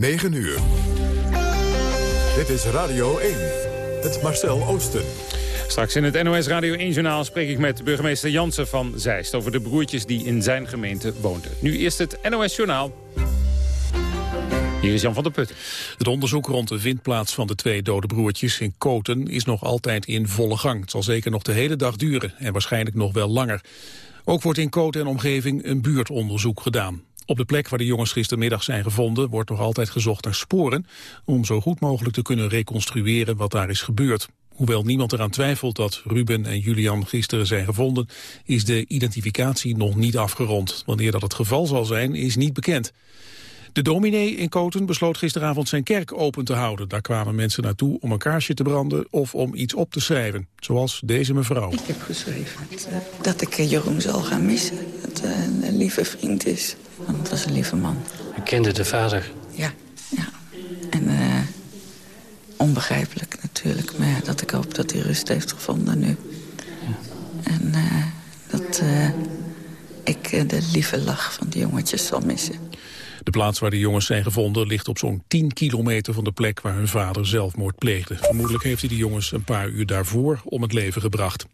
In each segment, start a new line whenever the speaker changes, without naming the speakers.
9 uur. Dit is Radio 1. Het Marcel Oosten.
Straks in het NOS Radio 1-journaal spreek ik met burgemeester Jansen van Zeist... over de broertjes die in zijn gemeente woonden. Nu eerst het NOS-journaal. Hier is Jan van der Put.
Het onderzoek rond de vindplaats van de twee dode broertjes in Koten is nog altijd in volle gang. Het zal zeker nog de hele dag duren en waarschijnlijk nog wel langer. Ook wordt in Koten en omgeving een buurtonderzoek gedaan. Op de plek waar de jongens gistermiddag zijn gevonden wordt nog altijd gezocht naar sporen... om zo goed mogelijk te kunnen reconstrueren wat daar is gebeurd. Hoewel niemand eraan twijfelt dat Ruben en Julian gisteren zijn gevonden... is de identificatie nog niet afgerond. Wanneer dat het geval zal zijn, is niet bekend. De dominee in Koten besloot gisteravond zijn kerk open te houden. Daar kwamen mensen naartoe om een kaarsje te branden of om iets op te schrijven. Zoals deze mevrouw.
Ik heb geschreven dat ik Jeroen zal gaan missen. Dat het een lieve vriend is. Want het was een lieve man.
U kende de vader?
Ja, ja. En uh, onbegrijpelijk natuurlijk. Maar ja, dat ik hoop dat hij rust heeft gevonden nu. Ja. En uh, dat uh, ik de lieve lach van de jongetjes zal missen.
De plaats waar de jongens zijn gevonden ligt op zo'n 10 kilometer van de plek waar hun vader zelfmoord pleegde. Vermoedelijk heeft hij de jongens een paar uur daarvoor om het leven gebracht.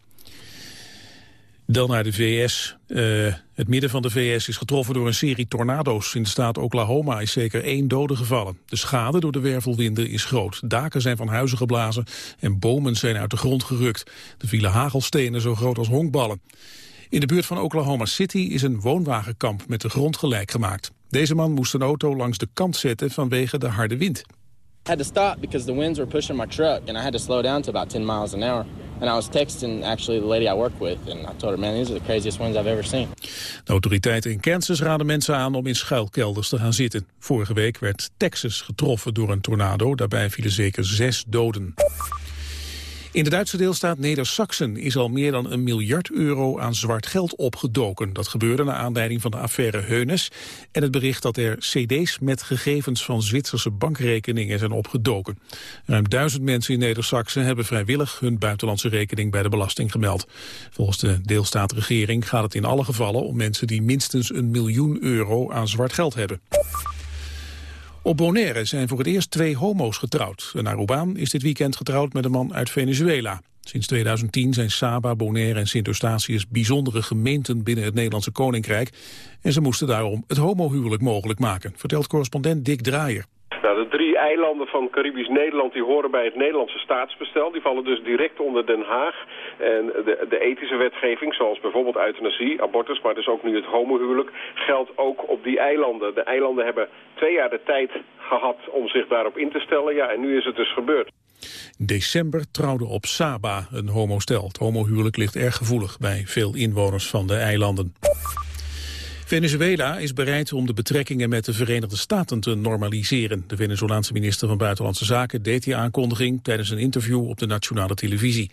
Dan naar de VS. Uh, het midden van de VS is getroffen door een serie tornado's. In de staat Oklahoma is zeker één dode gevallen. De schade door de wervelwinden is groot. Daken zijn van huizen geblazen en bomen zijn uit de grond gerukt. Er vielen hagelstenen zo groot als honkballen. In de buurt van Oklahoma City is een woonwagenkamp met de grond gelijk gemaakt. Deze man moest een auto langs de kant zetten vanwege de harde wind.
I had to stop because the winds were pushing my truck and I had to slow down to about 10 miles an hour. And I was texting actually the lady I work with and I told her, man, these are the craziest winds I've ever seen.
De autoriteiten in Kansas raden mensen aan om in schuilkelders te gaan zitten. Vorige week werd Texas getroffen door een tornado. Daarbij vielen zeker zes doden. In de Duitse deelstaat Neder-Saxen is al meer dan een miljard euro aan zwart geld opgedoken. Dat gebeurde naar aanleiding van de affaire Heunes en het bericht dat er cd's met gegevens van Zwitserse bankrekeningen zijn opgedoken. Ruim duizend mensen in Neder-Saxen hebben vrijwillig hun buitenlandse rekening bij de belasting gemeld. Volgens de deelstaatregering gaat het in alle gevallen om mensen die minstens een miljoen euro aan zwart geld hebben. Op Bonaire zijn voor het eerst twee homo's getrouwd. Een Arubaan is dit weekend getrouwd met een man uit Venezuela. Sinds 2010 zijn Saba, Bonaire en Sint-Eustatius bijzondere gemeenten binnen het Nederlandse Koninkrijk. En ze moesten daarom het homohuwelijk mogelijk maken, vertelt correspondent Dick Draaier.
De eilanden van Caribisch Nederland die horen bij het Nederlandse staatsbestel. Die vallen dus direct onder Den Haag. En de, de ethische wetgeving, zoals bijvoorbeeld euthanasie, abortus, maar dus ook nu het homohuwelijk, geldt ook op die eilanden. De eilanden hebben twee jaar de tijd gehad om zich daarop in te stellen. Ja, en nu is het dus gebeurd.
In december trouwde op Saba een homostel. Het homohuwelijk ligt erg gevoelig bij veel inwoners van de eilanden. Venezuela is bereid om de betrekkingen met de Verenigde Staten te normaliseren. De Venezolaanse minister van Buitenlandse Zaken deed die aankondiging tijdens een interview op de nationale televisie.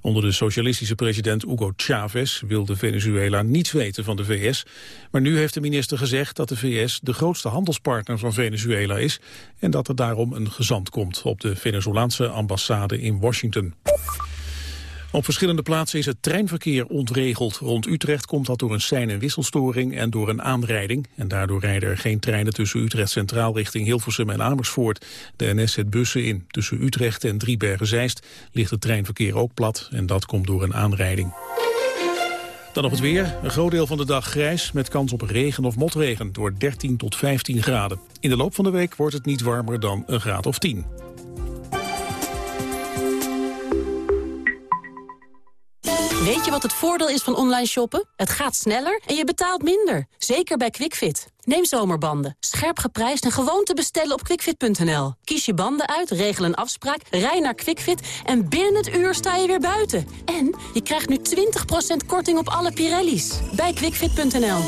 Onder de socialistische president Hugo Chavez wilde Venezuela niets weten van de VS. Maar nu heeft de minister gezegd dat de VS de grootste handelspartner van Venezuela is... en dat er daarom een gezant komt op de Venezolaanse ambassade in Washington. Op verschillende plaatsen is het treinverkeer ontregeld. Rond Utrecht komt dat door een sein- en wisselstoring en door een aanrijding. En daardoor rijden er geen treinen tussen Utrecht Centraal richting Hilversum en Amersfoort. De NS zet bussen in. Tussen Utrecht en Driebergen-Zeist ligt het treinverkeer ook plat. En dat komt door een aanrijding. Dan nog het weer. Een groot deel van de dag grijs met kans op regen of motregen door 13 tot 15 graden. In de loop van de week wordt het niet warmer dan een graad of 10.
Weet je wat het voordeel is van online shoppen? Het gaat sneller en je betaalt minder. Zeker bij QuickFit. Neem zomerbanden. Scherp geprijsd en gewoon te bestellen op quickfit.nl. Kies je banden uit, regel een afspraak, rij naar QuickFit... en binnen het uur sta je weer buiten. En je krijgt nu 20% korting op alle Pirelli's. Bij quickfit.nl.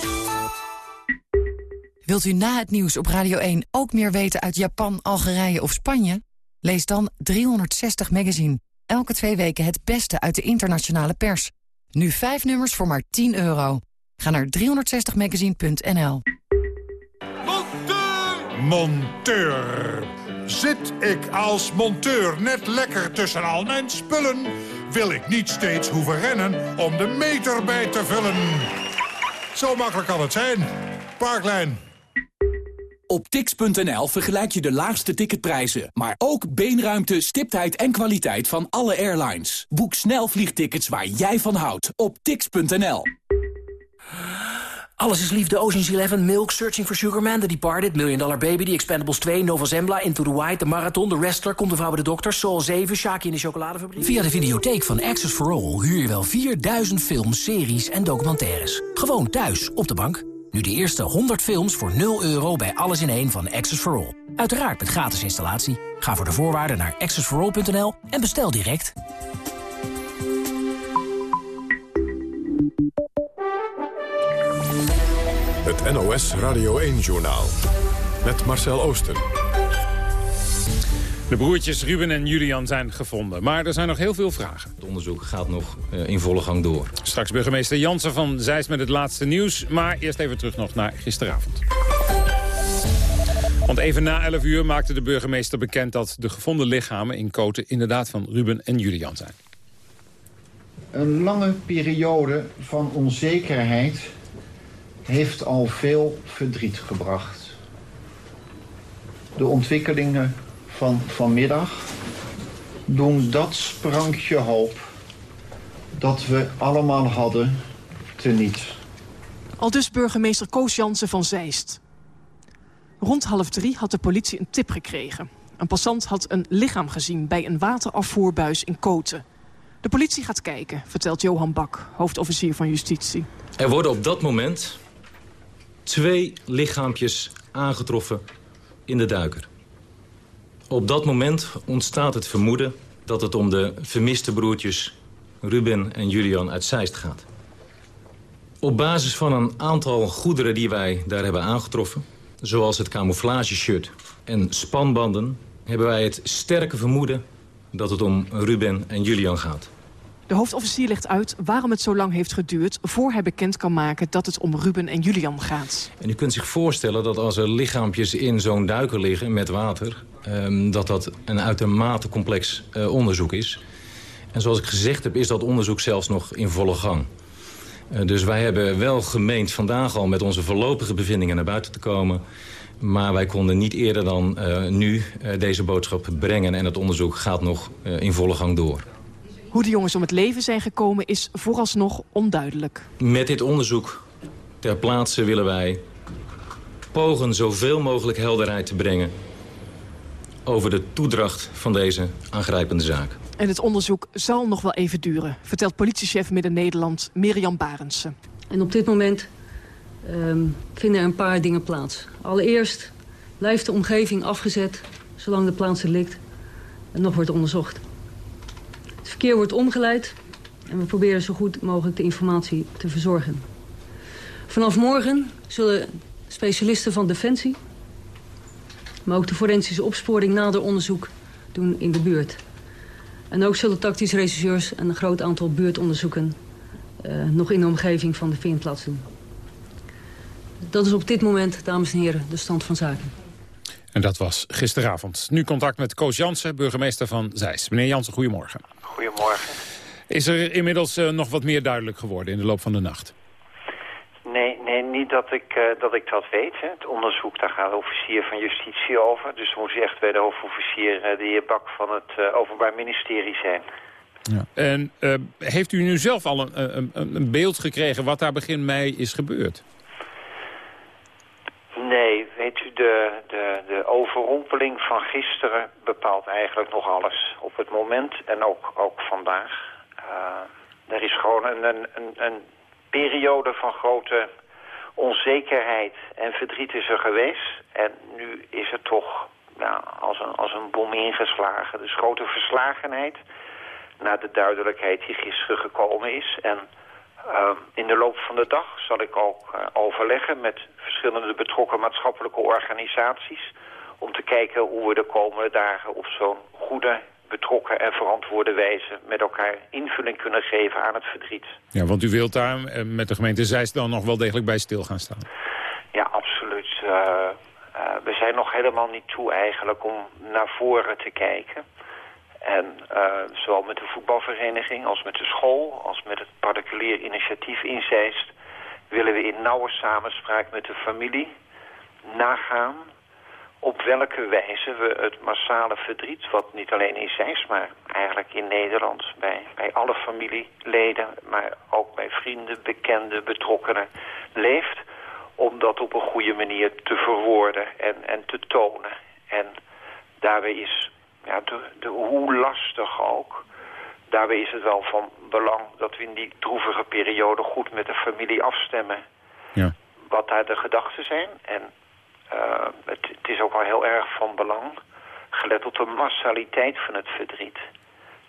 Wilt u na het nieuws op Radio 1 ook meer weten uit Japan, Algerije of Spanje? Lees dan 360 Magazine. Elke twee weken het beste uit de internationale pers. Nu vijf nummers voor maar 10 euro. Ga naar 360magazine.nl.
Monteur! Monteur! Zit ik als monteur net lekker tussen al mijn spullen... wil ik niet steeds hoeven rennen om de meter bij te vullen. Zo makkelijk kan het zijn. Parklijn.
Op tix.nl vergelijk je de laagste ticketprijzen, maar ook beenruimte, stiptheid en kwaliteit van alle airlines. Boek snel vliegtickets waar jij van houdt op tix.nl.
Alles is liefde, Ocean's Eleven, Milk, Searching for Sugar Man, The Departed, Million Dollar Baby, The Expendables 2, Nova Zembla, Into the White, The Marathon, The Wrestler, Komt de Vrouw bij de Dokter, Soul 7, Shaki in de Chocoladefabriek. Via de videotheek van Access for All huur je wel 4000 films, series en documentaires. Gewoon thuis, op de bank. Nu de eerste 100 films voor 0 euro bij Alles in één van Access for All. Uiteraard met gratis installatie. Ga voor de voorwaarden naar accessforall.nl en bestel direct.
Het NOS Radio 1-journaal. Met Marcel Oosten.
De broertjes Ruben en Julian zijn gevonden. Maar er zijn nog heel veel vragen.
Het onderzoek gaat nog uh, in volle gang door.
Straks burgemeester Jansen van Zeist met het laatste nieuws. Maar eerst even terug nog naar gisteravond. Want even na 11 uur maakte de burgemeester bekend... dat de gevonden lichamen in Koten inderdaad van Ruben en Julian zijn.
Een lange periode van onzekerheid heeft al veel verdriet gebracht. De ontwikkelingen van vanmiddag doen dat sprankje hoop dat we allemaal hadden teniet.
Al dus burgemeester Koos Jansen van Zeist. Rond half drie had de politie een tip gekregen. Een passant had een lichaam gezien bij een waterafvoerbuis in Koten. De politie gaat kijken, vertelt Johan Bak, hoofdofficier van justitie.
Er worden op dat moment twee lichaampjes aangetroffen in de duiker. Op dat moment ontstaat het vermoeden dat het om de vermiste broertjes Ruben en Julian uit Zeist gaat. Op basis van een aantal goederen die wij daar hebben aangetroffen... zoals het camouflageshirt en spanbanden... hebben wij het sterke vermoeden dat het om Ruben en Julian gaat.
De hoofdofficier legt uit waarom het zo lang heeft geduurd... voor hij bekend kan maken dat het om Ruben en Julian gaat.
En u kunt zich voorstellen dat als er lichaampjes in zo'n duiker liggen met water... Um, dat dat een uitermate complex uh, onderzoek is. En zoals ik gezegd heb, is dat onderzoek zelfs nog in volle gang. Uh, dus wij hebben wel gemeend vandaag al met onze voorlopige bevindingen naar buiten te komen... Maar wij konden niet eerder dan uh, nu deze boodschap brengen... en het onderzoek gaat nog in volle gang door.
Hoe de jongens om het leven zijn gekomen is vooralsnog onduidelijk.
Met dit onderzoek ter plaatse willen wij pogen zoveel mogelijk helderheid te brengen... over de toedracht van deze aangrijpende zaak.
En het onderzoek zal nog wel even duren, vertelt politiechef Midden-Nederland Mirjam Barendse.
En op dit moment um, vinden er een paar dingen plaats. Allereerst blijft de omgeving afgezet zolang de plaats er ligt en nog wordt onderzocht. Het verkeer wordt omgeleid en we proberen zo goed mogelijk de informatie te verzorgen. Vanaf morgen zullen specialisten van Defensie... maar ook de forensische opsporing nader onderzoek doen in de buurt. En ook zullen tactische rechercheurs en een groot aantal buurtonderzoeken... Uh, nog in de omgeving van de vindplaats doen. Dat is op dit moment, dames en heren, de stand van zaken.
En dat was gisteravond. Nu contact met Koos Jansen, burgemeester van Zeist. Meneer Jansen, goedemorgen.
Goedemorgen.
Is er inmiddels uh, nog wat meer duidelijk geworden in de loop van de nacht?
Nee, nee niet dat ik, uh, dat ik dat weet. Hè. Het onderzoek, daar gaat de officier van justitie over. Dus moet je echt bij de hoofdofficier, uh, de heer Bak van het Openbaar Ministerie zijn.
Ja. En heeft u nu zelf al een, een, een beeld gekregen wat daar begin mei is gebeurd?
Nee, weet u, de, de, de overrompeling van gisteren bepaalt eigenlijk nog alles. Op het moment en ook, ook vandaag. Uh, er is gewoon een, een, een, een periode van grote onzekerheid en verdriet is er geweest. En nu is het toch ja, als, een, als een bom ingeslagen. Dus grote verslagenheid na de duidelijkheid die gisteren gekomen is. En uh, in de loop van de dag zal ik ook uh, overleggen met verschillende betrokken maatschappelijke organisaties... om te kijken hoe we de komende dagen op zo'n goede, betrokken en verantwoorde wijze... met elkaar invulling kunnen geven aan het verdriet.
Ja, want u wilt daar uh, met de gemeente Zeist dan nog wel degelijk bij stil gaan staan?
Ja, absoluut. we zijn nog helemaal niet toe eigenlijk om naar voren te kijken... En uh, zowel met de voetbalvereniging als met de school... als met het particulier initiatief in Zeist... willen we in nauwe samenspraak met de familie nagaan... op welke wijze we het massale verdriet... wat niet alleen in Zeist, maar eigenlijk in Nederland... bij, bij alle familieleden, maar ook bij vrienden, bekenden, betrokkenen leeft... om dat op een goede manier te verwoorden en, en te tonen. En daarbij is, ja, de, de, hoe lastig ook... daarbij is het wel van belang dat we in die droevige periode... goed met de familie afstemmen...
Ja.
wat daar de gedachten zijn... en uh, het, het, is ook wel heel erg van belang, gelet op de massaliteit van het verdriet.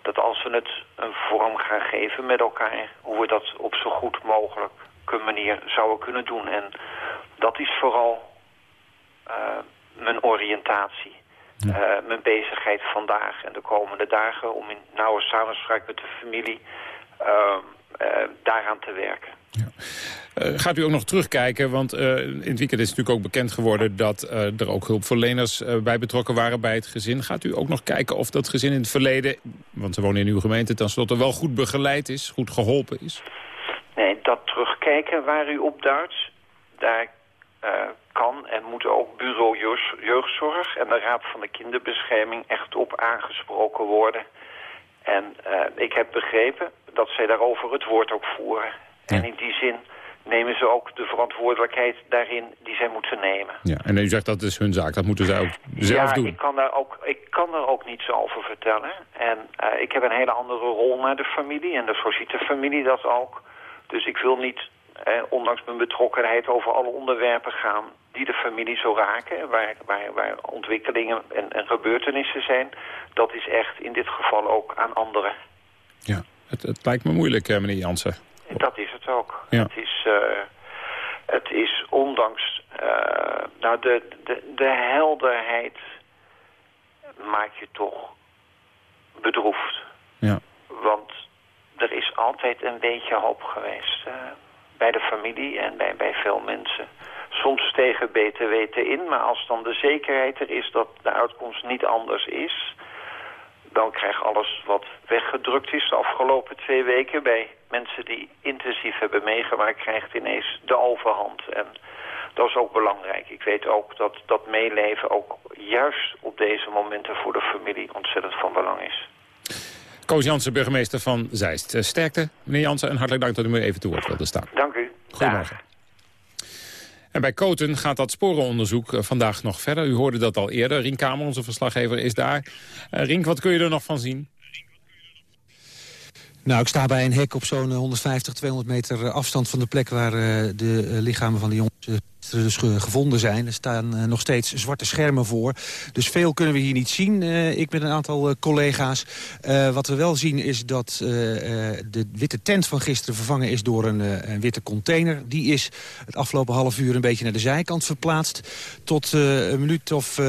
Dat als we het een vorm gaan geven met elkaar, hoe we dat op zo goed mogelijke manier zouden kunnen doen. En dat is vooral uh, mijn oriëntatie. Uh, mijn bezigheid vandaag en de komende dagen om in nauwe samenspraak met de familie daaraan te werken.
Ja. Uh, gaat u ook nog terugkijken, want uh, in het weekend is natuurlijk ook bekend geworden... dat uh, er ook hulpverleners bij betrokken waren bij het gezin. Gaat u ook nog kijken of dat gezin in het verleden... want ze wonen in uw gemeente, tenslotte wel goed begeleid is, goed geholpen is?
Nee, dat terugkijken waar u op duidt... daar kan en moet ook bureau jeugdzorg en de Raad van de Kinderbescherming... echt op aangesproken worden... En ik heb begrepen dat zij daarover het woord ook voeren. Ja. En in die zin nemen ze ook de verantwoordelijkheid daarin die zij moeten nemen.
Ja, en u zegt dat is hun zaak, dat moeten zij ook zelf
ja,
doen.
Ik kan, daar ook, ik kan er ook niets over vertellen. En uh, ik heb een hele andere rol naar de familie en zo ziet de familie dat ook. Dus ik wil niet, eh, ondanks mijn betrokkenheid, over alle onderwerpen gaan die de familie zo raken, waar, waar, waar ontwikkelingen en, en gebeurtenissen zijn. Dat is echt in dit geval ook aan anderen.
Ja, het, het lijkt me moeilijk, meneer Jansen.
Dat is het ook. Ja. Het, is, uh, het is ondanks uh, nou de, de, de helderheid maak je toch bedroefd.
Ja.
Want er is altijd een beetje hoop geweest uh, bij de familie en bij, bij veel mensen. Soms tegen beter weten in, maar als dan de zekerheid er is dat de uitkomst niet anders is dan krijgt alles wat weggedrukt is de afgelopen twee weken... bij mensen die intensief hebben meegemaakt, krijgt ineens de overhand. En dat is ook belangrijk. Ik weet ook dat dat meeleven ook juist op deze momenten voor de familie ontzettend van belang is.
Koos Jansen, burgemeester van Zeist. Sterkte, meneer Jansen, en hartelijk dank dat u me even te woord wilde staan.
Dank u.
Goedemorgen. En bij Koten gaat dat sporenonderzoek vandaag nog verder. U hoorde dat al eerder. Rien Kamer, onze verslaggever, is daar. Uh, Rink, wat kun je er nog van zien?
Nou, ik sta bij een hek op zo'n 150, 200 meter afstand van de plek... waar de lichamen van de jongens dus gevonden zijn. Er staan uh, nog steeds zwarte schermen voor. Dus veel kunnen we hier niet zien. Uh, ik met een aantal collega's. wat we wel zien is dat de witte tent van gisteren vervangen is door een, een, witte container. Die is het afgelopen half uur een beetje naar de zijkant verplaatst. Tot een minuut of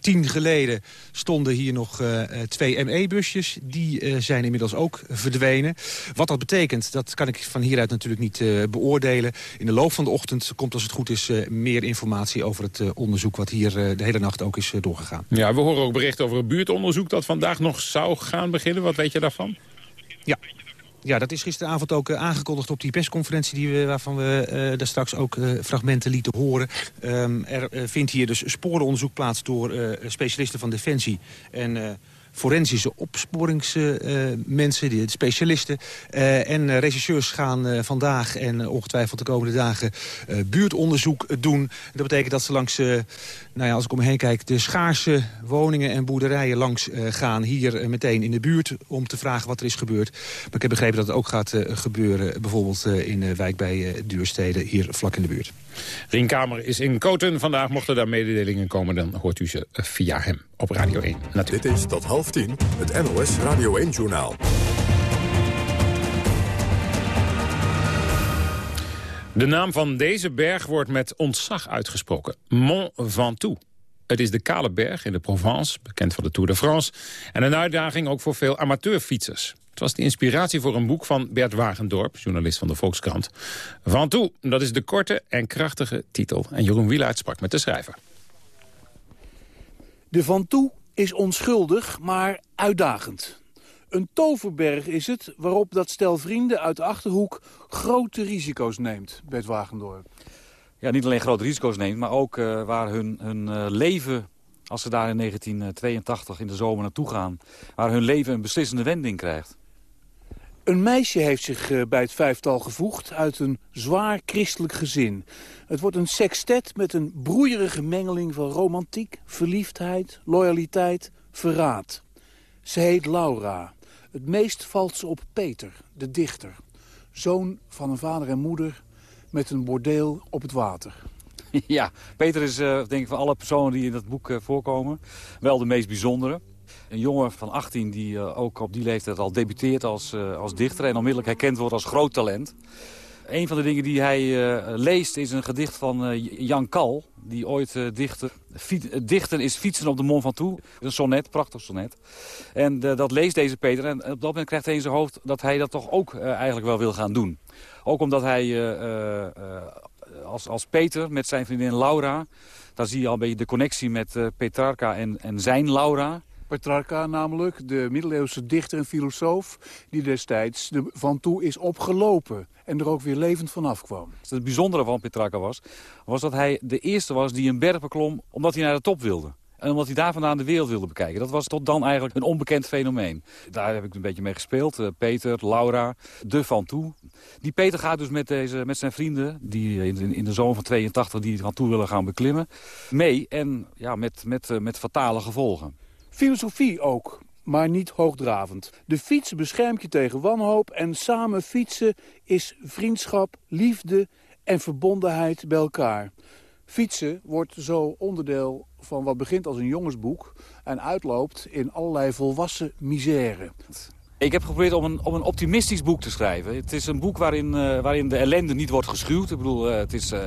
tien geleden stonden hier nog twee ME-busjes. Die zijn inmiddels ook verdwenen. Wat dat betekent, dat kan ik van hieruit natuurlijk niet beoordelen. In de loop van de ochtend komt als het goed is meer informatie over het uh, onderzoek... wat hier uh, de hele nacht ook is doorgegaan.
Ja, we horen ook berichten over een buurtonderzoek... dat vandaag nog zou gaan beginnen. Wat weet je daarvan?
Ja, ja, dat is gisteravond ook uh, aangekondigd op die persconferentie... Die we, waarvan we uh, daar straks ook uh, fragmenten lieten horen. Um, er vindt hier dus sporenonderzoek plaats door specialisten van Defensie... en forensische opsporingsmensen, uh, specialisten. Uh, en uh, regisseurs gaan vandaag en ongetwijfeld de komende dagen buurtonderzoek doen. Dat betekent dat ze langs, nou ja, als ik om me heen kijk, de schaarse woningen en boerderijen langs gaan. Hier meteen in de buurt om te vragen wat er is gebeurd. Maar ik heb begrepen dat het ook gaat gebeuren bijvoorbeeld in de wijk bij Duurstede, hier vlak in de buurt.
Rien Kamer is in Koten. Vandaag mochten daar mededelingen komen, dan hoort u ze via hem op Radio 1. Natuurlijk.
Dit is tot half tien het NOS Radio 1-journaal.
De naam van deze berg wordt met ontzag uitgesproken. Mont Ventoux. Het is de kale berg in de Provence, bekend van de Tour de France... en een uitdaging ook voor veel amateurfietsers. Het was de inspiratie voor een boek van Bert Wagendorp, journalist van de Volkskrant. Ventoux, dat is de korte en krachtige titel. En Jeroen Wielaert sprak met de schrijver.
De Ventoux is onschuldig, maar uitdagend. Een toverberg is het waarop dat stel vrienden uit de Achterhoek grote risico's neemt, Bert Wagendorp.
Ja, niet alleen grote risico's neemt, maar ook uh, waar hun, hun uh, leven als ze daar in 1982 in de zomer naartoe gaan... waar hun leven een beslissende wending krijgt.
Een meisje heeft zich eh, bij het vijftal gevoegd uit een zwaar christelijk gezin. Het wordt een sextet met een broeierige mengeling van romantiek, verliefdheid, loyaliteit, verraad. Ze heet Laura. Het meest valt ze op Peter, de dichter. Zoon van een vader en moeder met een bordeel op het water.
Ja, Peter is uh, denk ik van alle personen die in dat boek uh, voorkomen wel de meest bijzondere. Een jongen van 18 die uh, ook op die leeftijd al debuteert als, als dichter... en onmiddellijk herkend wordt als groot talent. Een van de dingen die hij leest is een gedicht van Jan Kal... die ooit dichter... Dichten is fietsen op de Mont Ventoux. Een sonnet, prachtig sonnet. En dat leest deze Peter en op dat moment krijgt hij in zijn hoofd... dat hij dat toch ook eigenlijk wel wil gaan doen. Ook omdat hij als, als Peter met zijn vriendin Laura... daar zie je al een beetje de connectie met Petrarca en, en zijn Laura...
Petrarca namelijk, de middeleeuwse dichter en filosoof... die destijds de Van Toe is opgelopen en er ook weer levend vanaf kwam.
Het bijzondere van Petrarca was, was dat hij de eerste was die een berg beklom... omdat hij naar de top wilde. En omdat hij daar vandaan de wereld wilde bekijken. Dat was tot dan eigenlijk een onbekend fenomeen. Daar heb ik een beetje mee gespeeld. Uh, Peter, Laura, de Van Toe. Die Peter gaat dus met, deze, met zijn vrienden, die in, de zomer van 82 die Van Toe willen gaan beklimmen, mee. En ja, met, met, uh, met fatale gevolgen.
Filosofie ook, maar niet hoogdravend. De fiets beschermt je tegen wanhoop en samen fietsen is vriendschap, liefde en verbondenheid bij elkaar. Fietsen wordt zo onderdeel van wat begint als een jongensboek... en uitloopt in allerlei volwassen misère.
Ik heb geprobeerd om een, om een optimistisch boek te schrijven. Het is een boek waarin, uh, waarin de ellende niet wordt geschuwd. Ik bedoel, uh, het is, uh,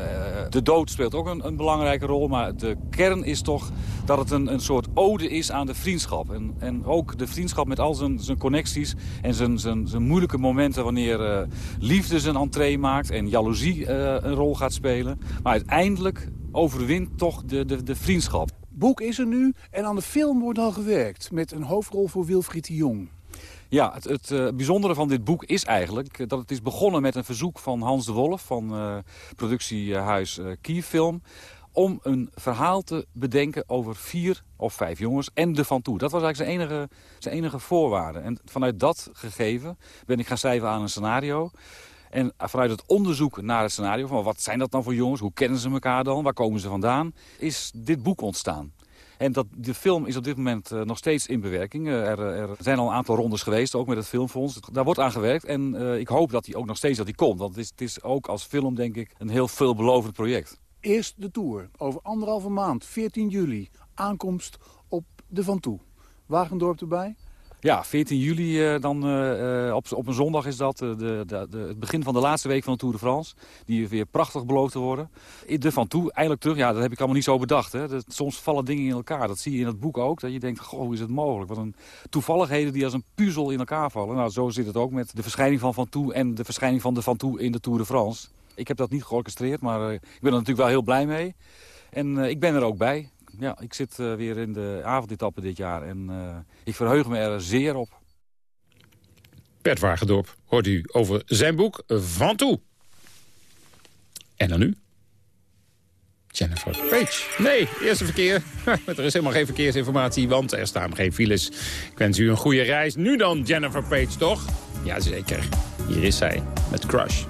de dood speelt ook een, een, belangrijke rol. Maar de kern is toch dat het een, een soort ode is aan de vriendschap. En, en ook de vriendschap met al zijn, zijn connecties en zijn, zijn, zijn moeilijke momenten... wanneer liefde zijn entree maakt en jaloezie een rol gaat spelen. Maar uiteindelijk overwint toch de, de, de vriendschap.
Boek is er nu en aan de film wordt al gewerkt... met een hoofdrol voor Wilfried de Jong.
Ja, het, uh, bijzondere van dit boek is eigenlijk dat het is begonnen met een verzoek van Hans de Wolf van uh, productiehuis uh, Kierfilm om een verhaal te bedenken over vier of vijf jongens en de Van Toe. Dat was eigenlijk zijn enige, zijn enige voorwaarde. En vanuit dat gegeven ben ik gaan schrijven aan een scenario. En vanuit het onderzoek naar het scenario, van wat zijn dat dan voor jongens, hoe kennen ze elkaar dan, waar komen ze vandaan, is dit boek ontstaan. En dat, de film is op dit moment uh, nog steeds in bewerking. Uh, er, er, zijn al een aantal rondes geweest, ook met het filmfonds. Daar wordt aan gewerkt en uh, ik hoop dat hij ook nog steeds dat die komt. Want het is, het is ook als film, denk ik, een heel veelbelovend project.
Eerst de Tour, over anderhalve maand, 14 juli. Aankomst op de Van Toe. Wagendorp erbij?
Ja, 14 juli uh, dan, uh, op, op een zondag is dat. De, de, de, het begin van de laatste week van de Tour de France. Die weer prachtig beloofd te worden. De Van Toe, eindelijk terug. Ja, dat heb ik allemaal niet zo bedacht. Hè. Dat, soms vallen dingen in elkaar. Dat zie je in het boek ook. Dat je denkt, goh, hoe is het mogelijk? Wat een toevalligheden die als een puzzel in elkaar vallen. Nou, zo zit het ook met de verschijning van Van Toe en de verschijning van de Van Toe in de Tour de France. Ik heb dat niet georchestreerd, maar ik ben er natuurlijk wel heel blij mee. En ik ben er ook bij ja, ik zit uh, weer in de avondetappe dit jaar en uh, ik verheug me er zeer op.
Bert Wagendorp hoort u over zijn boek Van Toe. En dan nu? Jennifer Page. Nee, eerste verkeer. er is helemaal geen verkeersinformatie, want er staan geen files. Ik wens u een goede reis. Nu dan, Jennifer Page, toch? Jazeker. Hier is zij, met Crush.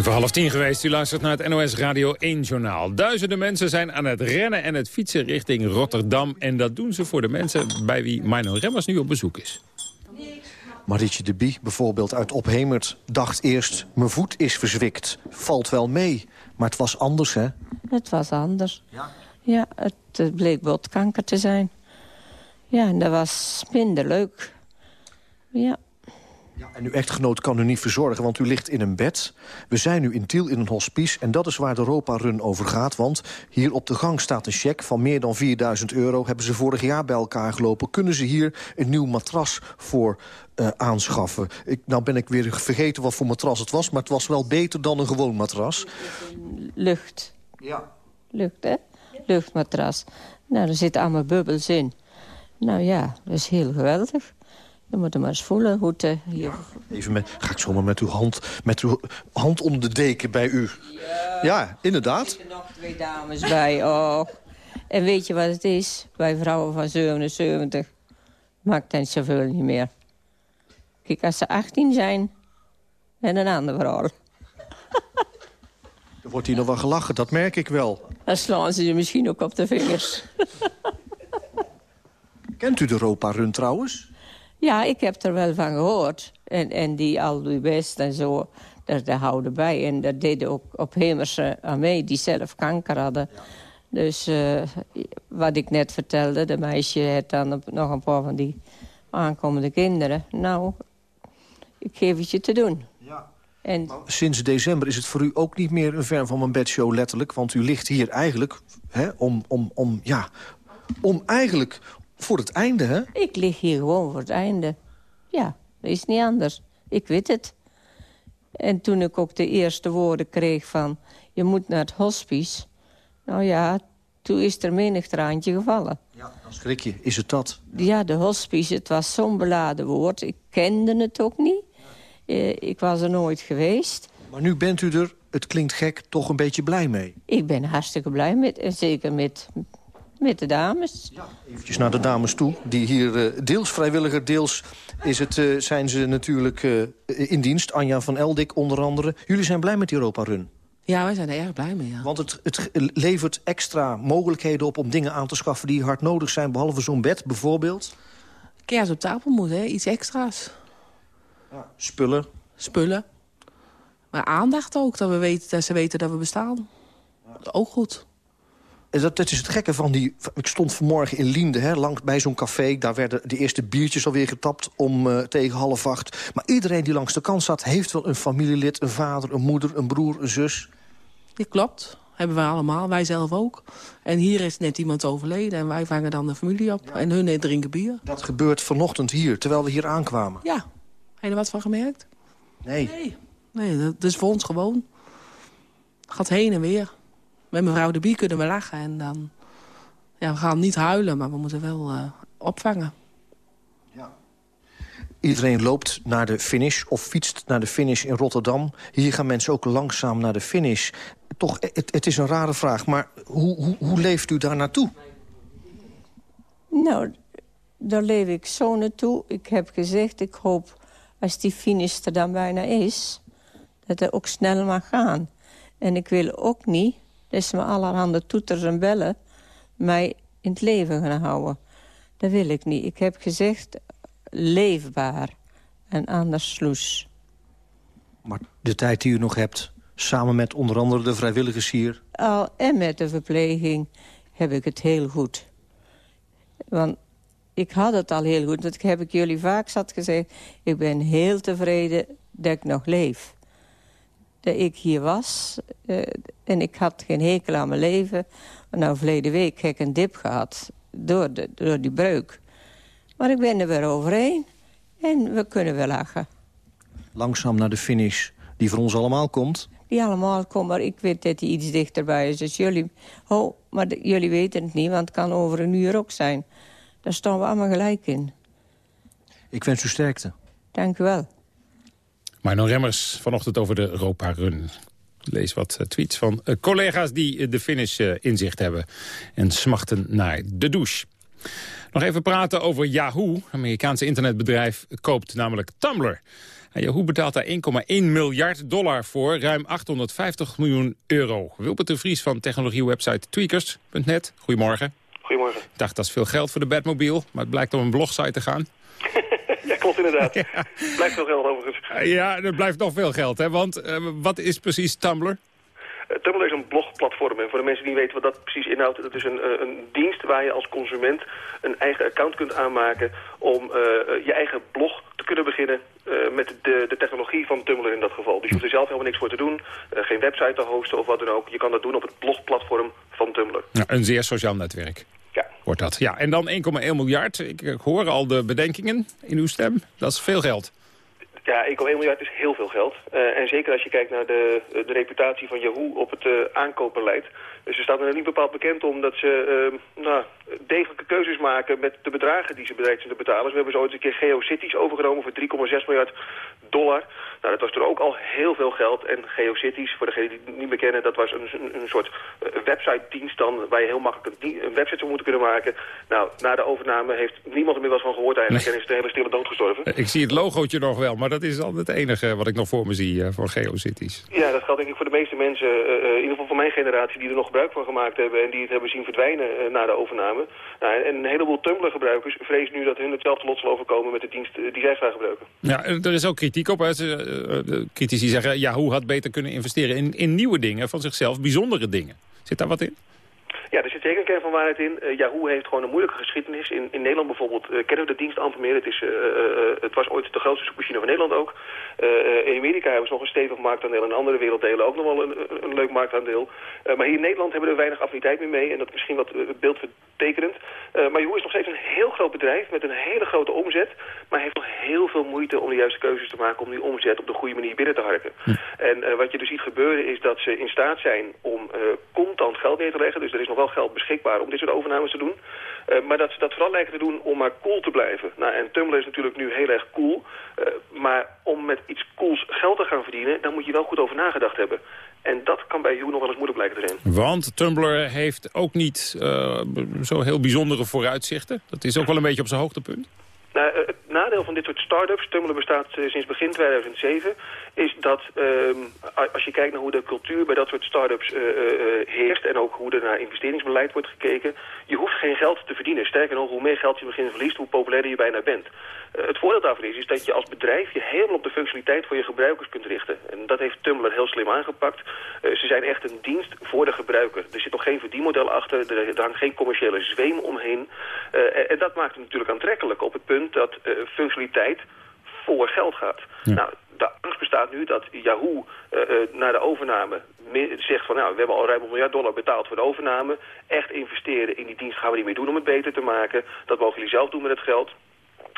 Tien voor half tien geweest. U luistert naar het NOS Radio 1-journaal. Duizenden mensen zijn aan het rennen en het fietsen richting Rotterdam. En dat doen ze voor de mensen bij wie Mino Remmers nu op bezoek is.
Marietje de Bie, bijvoorbeeld uit Ophemert, dacht eerst... mijn voet is verzwikt, valt wel mee. Maar het was anders, hè?
Het was anders. Ja? Ja, het bleek botkanker te zijn. Ja, en dat was minder leuk. Ja.
Ja, en uw echtgenoot kan u niet verzorgen, want u ligt in een bed. We zijn nu in Tiel in een hospice en dat is waar de Europa-run over gaat. Want hier op de gang staat een cheque van meer dan 4000 euro. Hebben ze vorig jaar bij elkaar gelopen. Kunnen ze hier een nieuw matras voor uh, aanschaffen? Ik, nou ben ik weer vergeten wat voor matras het was... maar het was wel beter dan een gewoon matras.
Lucht.
Ja.
Lucht, hè? Luchtmatras. Nou, er zitten allemaal bubbels in. Nou ja, dat is heel geweldig. Je moet hem maar eens voelen hoe het... hier...
Even met, ga ik zomaar met uw hand, met uw hand onder de deken bij u. Ja, ja inderdaad. Er
zitten nog twee dames bij. Oh. En weet je wat het is? Bij vrouwen van 77 maakt het zoveel niet meer. Kijk, als ze 18 zijn, en een ander verhaal.
Er wordt hier nog wel gelachen, dat merk ik wel.
Dan slaan ze je misschien ook op de vingers.
Kent u de Europa-run trouwens?
Ja, ik heb er wel van gehoord. En, en die al die best en zo, daar, daar houden bij. En daar deden ook op Hemerse aan mee, die zelf kanker hadden. Dus uh, wat ik net vertelde, de meisje heeft dan nog een paar van die aankomende kinderen. Nou, ik geef het je te doen. Ja.
En... Sinds december is het voor u ook niet meer een ver van mijn bedshow letterlijk. Want u ligt hier eigenlijk hè, om, om, om, ja, om eigenlijk voor het einde, hè?
Ik lig hier gewoon voor het einde. Ja, dat is niet anders. Ik weet het. En toen ik ook de eerste woorden kreeg van... je moet naar het hospice. Nou ja, toen is er menig traantje gevallen.
Ja, dan schrik je. Is het dat?
Ja, de hospice, het was zo'n beladen woord. Ik kende het ook niet. Eh, ik was er nooit geweest.
Maar nu bent u er, het klinkt gek, toch een beetje blij mee?
Ik ben hartstikke blij met, en zeker met, met de dames.
Ja, eventjes naar de dames toe, die hier uh, deels vrijwilliger, deels is het, uh, zijn ze natuurlijk uh, in dienst. Anja van Eldik onder andere. Jullie zijn blij met die Europa-run?
Ja, wij zijn er erg blij mee, ja.
Want het, het levert extra mogelijkheden op om dingen aan te schaffen... die hard nodig zijn, behalve zo'n bed bijvoorbeeld?
Kers op tafel moet, hè? Iets extra's.
Ja, spullen.
Spullen. Maar aandacht ook, dat, we weten, dat ze weten dat we bestaan. Ja. Ook goed.
Dat, dat is het gekke van die... Ik stond vanmorgen in Liende, hè, langs bij zo'n café. Daar werden de eerste biertjes alweer getapt om uh, tegen half acht. Maar iedereen die langs de kant zat... heeft wel een familielid, een vader, een moeder, een broer, een zus.
Ja, klopt. Hebben wij allemaal, wij zelf ook. En hier is net iemand overleden en wij vangen dan de familie op. En hun drinken bier.
Dat gebeurt vanochtend hier, terwijl we hier aankwamen.
Ja. Heb je er wat van gemerkt?
Nee.
Nee, nee dat is voor ons gewoon. Gaat heen en weer met mevrouw de Bie kunnen we lachen. En dan, ja, we gaan niet huilen, maar we moeten wel uh, opvangen.
Ja. Iedereen loopt naar de finish of fietst naar de finish in Rotterdam. Hier gaan mensen ook langzaam naar de finish. Toch, het, het is een rare vraag, maar hoe, hoe, hoe leeft u daar naartoe?
Nou, daar leef ik zo naartoe. Ik heb gezegd, ik hoop als die finish er dan bijna is... dat het ook snel mag gaan. En ik wil ook niet dat ze me allerhande toeters en bellen mij in het leven gaan houden. Dat wil ik niet. Ik heb gezegd leefbaar en anders sloes.
Maar de tijd die u nog hebt, samen met onder andere de vrijwilligers hier...
Al en met de verpleging heb ik het heel goed. Want ik had het al heel goed. Dat heb ik jullie vaak zat gezegd. Ik ben heel tevreden dat ik nog leef dat ik hier was. Uh, en ik had geen hekel aan mijn leven. Nou, verleden week heb ik een dip gehad door, de, door die breuk. Maar ik ben er weer overheen. En we kunnen wel lachen.
Langzaam naar de finish die voor ons allemaal komt.
Die allemaal komt, maar ik weet dat die iets dichterbij is. Dus jullie, oh, maar de, jullie weten het niet, want het kan over een uur ook zijn. Daar staan we allemaal gelijk in.
Ik wens u sterkte.
Dank u wel.
Marno Remmers vanochtend over de Europa-run. Lees wat eh, tweets van uh, collega's die uh, de finish inzicht hebben... en smachten naar de douche. Nog even praten over Yahoo. Een Amerikaanse internetbedrijf koopt namelijk Tumblr. Yahoo betaalt daar 1,1 miljard dollar voor, ruim 850 miljoen euro. Wilbert de Vries van technologiewebsite tweakers.net. Goedemorgen.
Goedemorgen.
Ik dacht, dat is veel geld voor de Batmobile, maar het blijkt om een blogsite te gaan.
ja, klopt inderdaad. Blijft veel geld overigens.
Ja, er blijft nog veel geld, hè? Want uh, wat is precies Tumblr?
Uh, Tumblr is een blogplatform. En voor de mensen die weten wat dat precies inhoudt... dat is een, uh, een dienst waar je als consument een eigen account kunt aanmaken... om je eigen blog te kunnen beginnen met de, de, technologie van Tumblr in dat geval. Dus je hoeft er zelf helemaal niks voor te doen. geen website te hosten of wat dan ook. Je kan dat doen op het blogplatform van Tumblr.
Ja, een zeer sociaal netwerk. Wordt dat. Ja, en dan 1,1 miljard. Ik, hoor al de bedenkingen in uw stem. Dat is veel geld.
Ja, 1,1 miljard is heel veel geld. Uh, en zeker als je kijkt naar de, de reputatie van Yahoo op het uh, aankoopbeleid. Dus ze staan er niet bepaald bekend om dat ze uh, nou, degelijke keuzes maken met de bedragen die ze bereid zijn te betalen. Dus we hebben zo ooit een keer GeoCities overgenomen voor 3,6 miljard dollar. Nou, dat was toen ook al heel veel geld. En GeoCities, voor degenen die het niet meer kennen, dat was een, een, een soort website-dienst dan... waar je heel makkelijk een, een, website zou moeten kunnen maken. Nou, na de overname heeft niemand er meer wat van gehoord eigenlijk... Nee. en is de hele stille dood gestorven.
Ik zie het logootje nog wel, maar dat is al het enige wat ik nog voor me zie uh, voor GeoCities.
Ja, dat geldt denk ik voor de meeste mensen, uh, in ieder geval van mijn generatie... die er nog gebruik van gemaakt hebben en die het hebben zien verdwijnen uh, na de overname. Nou, en een heleboel Tumblr-gebruikers vrezen nu dat hun hetzelfde lot zal overkomen met de dienst die zij graag gebruiken.
Ja, er is ook kritiek op. Hè. De critici zeggen, Yahoo had beter kunnen investeren in, in nieuwe dingen van zichzelf, bijzondere dingen. Zit daar wat in?
Ja, er zit zeker een kern van waarheid in. Uh, Yahoo heeft gewoon een moeilijke geschiedenis. In, in Nederland bijvoorbeeld uh, kennen we de dienst amper meer. Het, is, uh, het was ooit de grootste zoekmachine van Nederland ook. in Amerika hebben ze nog een stevig marktaandeel. In andere werelddelen ook nog wel een, een leuk marktaandeel. maar hier in Nederland hebben we er weinig affiniteit meer mee. En dat is misschien wat beeldvertekenend. maar Yahoo is nog steeds een heel groot bedrijf met een hele grote omzet. Maar heeft nog heel veel moeite om de juiste keuzes te maken... om die omzet op de goede manier binnen te harken. Hm. En wat je dus ziet gebeuren is dat ze in staat zijn om contant geld neer te leggen. Dus er is nog wel geld beschikbaar om dit soort overnames te doen. Uh, maar dat ze dat vooral lijken te doen om maar cool te blijven. Nou, en Tumblr is natuurlijk nu heel erg cool. Uh, maar om met iets cools geld te gaan verdienen, dan moet je wel goed over nagedacht hebben. En dat kan bij Hugh nog wel eens moeilijk blijken te zijn.
Want Tumblr heeft ook niet uh, zo heel bijzondere vooruitzichten. Dat is ook wel een beetje op zijn hoogtepunt.
Nou, het nadeel van dit soort start-ups, Tumblr bestaat sinds begin 2007, is dat uh, als je kijkt naar hoe de cultuur bij dat soort start-ups uh, heerst en ook hoe er naar investeringsbeleid wordt gekeken, je hoeft geen geld te verdienen. Sterker nog, hoe meer geld je begint verliest, hoe populairder je bijna bent. het voordeel daarvan is, is dat je als bedrijf je helemaal op de functionaliteit voor je gebruikers kunt richten. En dat heeft Tumblr heel slim aangepakt. ze zijn echt een dienst voor de gebruiker. Er zit nog geen verdienmodel achter, er, hangt geen commerciële zweem omheen. En, en dat maakt het natuurlijk aantrekkelijk op het punt dat functionaliteit voor geld gaat. Ja. Nou, nu dat Yahoo uh, uh, na de overname zegt van nou, we hebben al ruim een miljard dollar betaald voor de overname. Echt investeren in die dienst gaan we niet meer doen om het beter te maken. Dat mogen jullie zelf doen met het geld.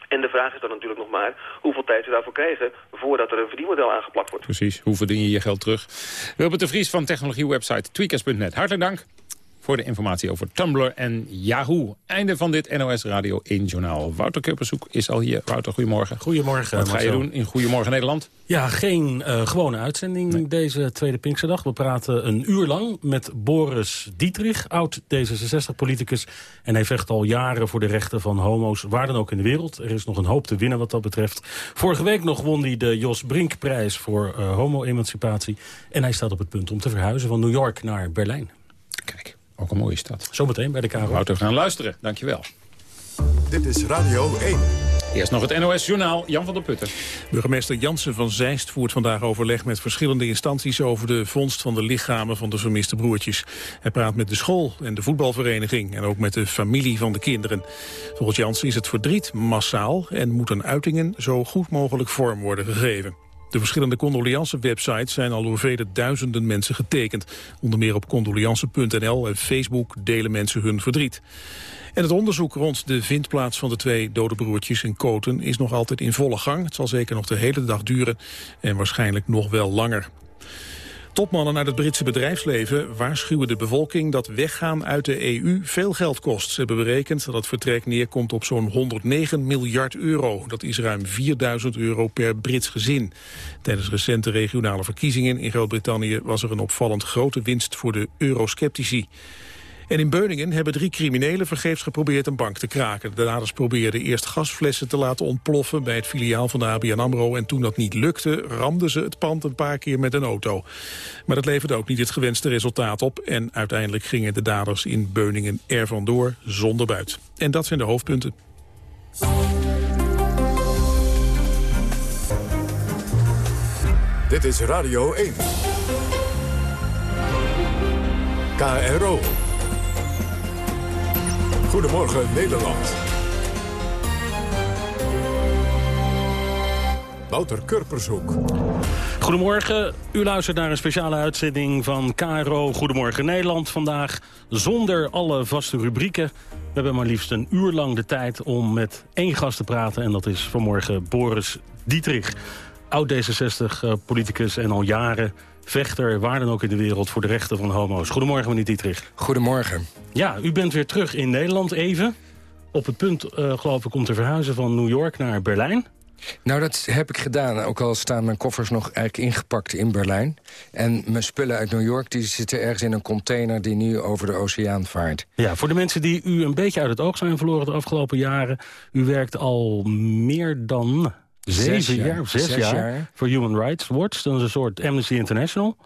En de vraag is dan natuurlijk nog maar hoeveel tijd ze daarvoor krijgen voordat er een verdienmodel aangeplakt wordt.
Precies, hoe verdien je je geld terug? Wilbert de Vries van technologiewebsite tweakers.net. Hartelijk dank voor de informatie over Tumblr en Yahoo. Einde van dit NOS Radio 1 Journaal. Wouter Kupperzoek is al hier. Wouter, goedemorgen.
Goedemorgen.
Wat ga je doen in Goedemorgen Nederland?
Ja, geen uh, gewone uitzending nee. deze tweede Pinksterdag. We praten een uur lang met Boris Dietrich, oud D66-politicus. En hij vecht al jaren voor de rechten van homo's, waar dan ook in de wereld. Er is nog een hoop te winnen wat dat betreft. Vorige week nog won hij de Jos Brink-prijs voor uh, homo-emancipatie. En hij staat op het punt om te verhuizen van New York naar Berlijn.
Kijk. Ook een mooie stad.
Zometeen bij de KRO.
Wouter, gaan luisteren. Dankjewel.
Dit is Radio 1.
Eerst nog het NOS-journaal, Jan van der Putten.
Burgemeester Jansen van Zeist voert vandaag overleg met verschillende instanties over de vondst van de lichamen van de vermiste broertjes. Hij praat met de school en de voetbalvereniging en ook met de familie van de kinderen. Volgens Jansen is het verdriet massaal en moeten uitingen zo goed mogelijk vorm worden gegeven. De verschillende condoleance-websites zijn al door vele duizenden mensen getekend. Onder meer op condoleance.nl en Facebook delen mensen hun verdriet. En het onderzoek rond de vindplaats van de twee dode broertjes in Koten is nog altijd in volle gang. Het zal zeker nog de hele dag duren en waarschijnlijk nog wel langer. Topmannen uit het Britse bedrijfsleven waarschuwen de bevolking dat weggaan uit de EU veel geld kost. Ze hebben berekend dat het vertrek neerkomt op zo'n 109 miljard euro. Dat is ruim 4000 euro per Brits gezin. Tijdens recente regionale verkiezingen in Groot-Brittannië was er een opvallend grote winst voor de eurosceptici. En in Beuningen hebben drie criminelen vergeefs geprobeerd een bank te kraken. De daders probeerden eerst gasflessen te laten ontploffen bij het filiaal van de ABN AMRO. En toen dat niet lukte, ramden ze het pand een paar keer met een auto. Maar dat leverde ook niet het gewenste resultaat op. En uiteindelijk gingen de daders in Beuningen er vandoor zonder buit. En dat zijn de hoofdpunten.
Dit is Radio 1. KRO. Goedemorgen Nederland. Wouter Kurpershoek.
Goedemorgen, u luistert naar een speciale uitzending van KRO Goedemorgen Nederland. Vandaag zonder alle vaste rubrieken. We hebben maar liefst een uur lang de tijd om met één gast te praten. En dat is vanmorgen Boris Dietrich. Oud-D66-politicus en al jaren vechter, waar dan ook in de wereld... voor de rechten van homo's. Goedemorgen, meneer Dietrich.
Goedemorgen.
Ja, u bent weer terug in Nederland even. Op het punt, uh, geloof ik, om te verhuizen van New York naar Berlijn.
Nou, dat heb ik gedaan. Ook al staan mijn koffers nog eigenlijk ingepakt in Berlijn. En mijn spullen uit New York die zitten ergens in een container... die nu over de oceaan vaart.
Ja, voor de mensen die u een beetje uit het oog zijn verloren de afgelopen jaren... u werkt al meer dan zeven jaar, jaar zes, jaar, jaar, voor Human Rights Watch. Dat is een soort Amnesty International.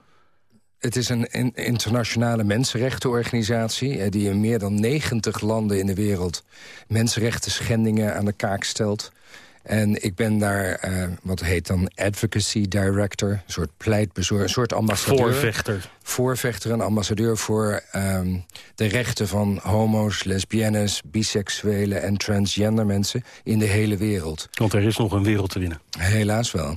Het is een internationale mensenrechtenorganisatie... Eh, die in meer dan 90 landen in de wereld mensenrechten schendingen aan de kaak stelt. En ik ben daar, uh, wat heet dan, advocacy director. Een soort pleitbezorger, een soort ambassadeur.
Voorvechter.
Voorvechter en ambassadeur voor um, de rechten van homo's, lesbiennes, biseksuelen en transgender mensen in de hele wereld.
Want er is nog een wereld te winnen.
Helaas wel.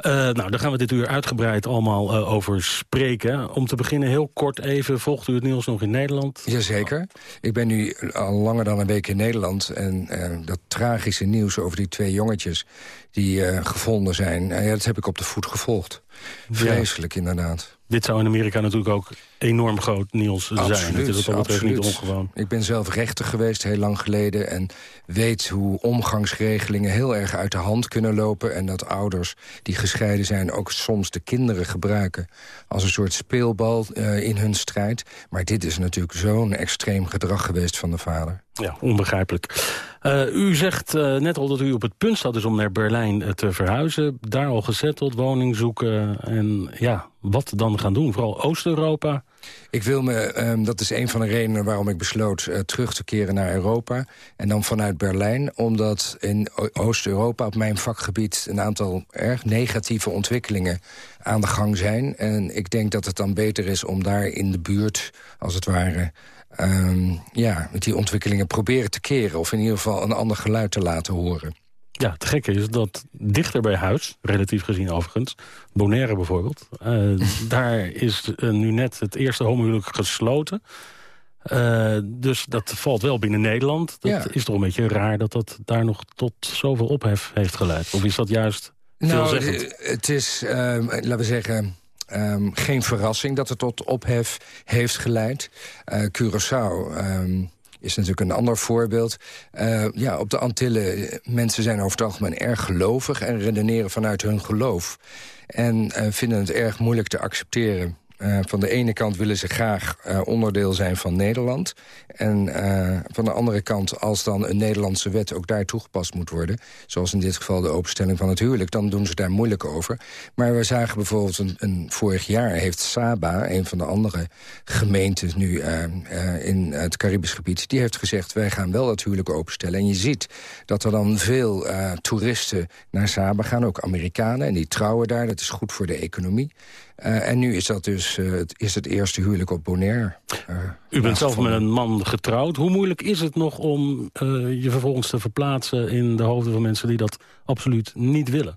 Uh, nou, daar gaan we dit uur uitgebreid allemaal uh, over spreken. Om te beginnen heel kort even, volgt u het nieuws nog in Nederland?
Jazeker. Ik ben nu al langer dan een week in Nederland. En uh, dat tragische nieuws over die twee jongetjes die gevonden zijn... ja, dat heb ik op de voet gevolgd. Vreselijk, inderdaad.
Dit zou in Amerika natuurlijk ook enorm groot
absoluut,
zijn. Het is
absoluut.
niet ongewoon.
Ik ben zelf rechter geweest heel lang geleden... en weet hoe omgangsregelingen heel erg uit de hand kunnen lopen... en dat ouders die gescheiden zijn ook soms de kinderen gebruiken... als een soort speelbal uh, in hun strijd. Maar dit is natuurlijk zo'n extreem gedrag geweest van de vader.
Ja, onbegrijpelijk. Uh, u zegt uh, net al dat u op het punt staat dus om naar Berlijn te verhuizen. Daar al gezetteld, woning zoeken en ja, wat dan gaan doen? Vooral Oost-Europa?
Ik wil me, um, dat is een van de redenen waarom ik besloot terug te keren naar Europa. En dan vanuit Berlijn, omdat in Oost-Europa op mijn vakgebied... een aantal erg negatieve ontwikkelingen aan de gang zijn. En ik denk dat het dan beter is om daar in de buurt, als het ware um, ja, die ontwikkelingen proberen te keren... of in ieder geval een ander geluid te laten horen.
Ja, het gekke is dat dichter bij huis, relatief gezien overigens... Bonaire bijvoorbeeld, uh, daar is uh, nu net het eerste homohuwelijk gesloten... Uh, dus dat valt wel binnen Nederland. Dat ja. is toch een beetje raar dat dat daar nog tot zoveel ophef heeft geleid. Of is dat juist
nou? Het is, laten we zeggen Um, geen verrassing dat het tot ophef heeft geleid. Uh, Curaçao um, is natuurlijk een ander voorbeeld. Uh, ja, op de Antillen, mensen zijn over het algemeen erg gelovig... en redeneren vanuit hun geloof. En uh, vinden het erg moeilijk te accepteren uh, van de ene kant willen ze graag uh, onderdeel zijn van Nederland. En uh, van de andere kant, als dan een Nederlandse wet ook daar toegepast moet worden... zoals in dit geval de openstelling van het huwelijk... dan doen ze daar moeilijk over. Maar we zagen bijvoorbeeld een, een vorig jaar heeft Saba... een van de andere gemeenten nu in het Caribisch gebied... die heeft gezegd, wij gaan wel het huwelijk openstellen. En je ziet dat er dan veel toeristen naar Saba gaan, ook Amerikanen... en die trouwen daar, dat is goed voor de economie... Uh, en nu is dat dus uh, het, is het eerste huwelijk op Bonaire. Uh,
U bent zelf met een man getrouwd. Hoe moeilijk is het nog om je vervolgens te verplaatsen... in de hoofden van mensen die dat absoluut niet willen?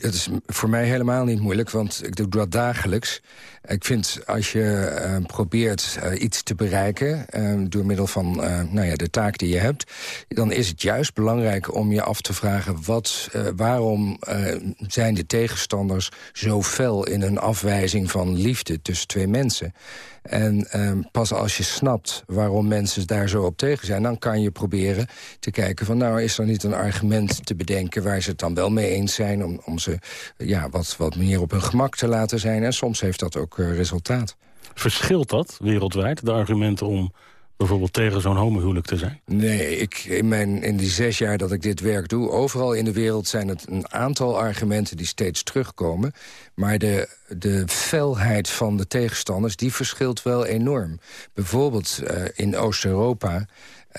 Het is voor mij helemaal niet moeilijk, want ik doe dat dagelijks. Ik vind als je uh, probeert uh, iets te bereiken... Uh, door middel van nou ja, de taak die je hebt... dan is het juist belangrijk om je af te vragen... Wat, waarom zijn de tegenstanders zo fel in hun afwijzing van liefde tussen twee mensen... En um, pas als je snapt waarom mensen daar zo op tegen zijn... dan kan je proberen te kijken van... nou, is er niet een argument te bedenken waar ze het dan wel mee eens zijn... om, om ze ja, wat, wat meer op hun gemak te laten zijn. En soms heeft dat ook uh, resultaat.
Verschilt dat wereldwijd, de argumenten om bijvoorbeeld tegen zo'n homohuwelijk te zijn?
Nee, ik, in, mijn, in die zes jaar dat ik dit werk doe... overal in de wereld zijn het een aantal argumenten die steeds terugkomen. Maar de, de felheid van de tegenstanders, die verschilt wel enorm. Bijvoorbeeld uh, in Oost-Europa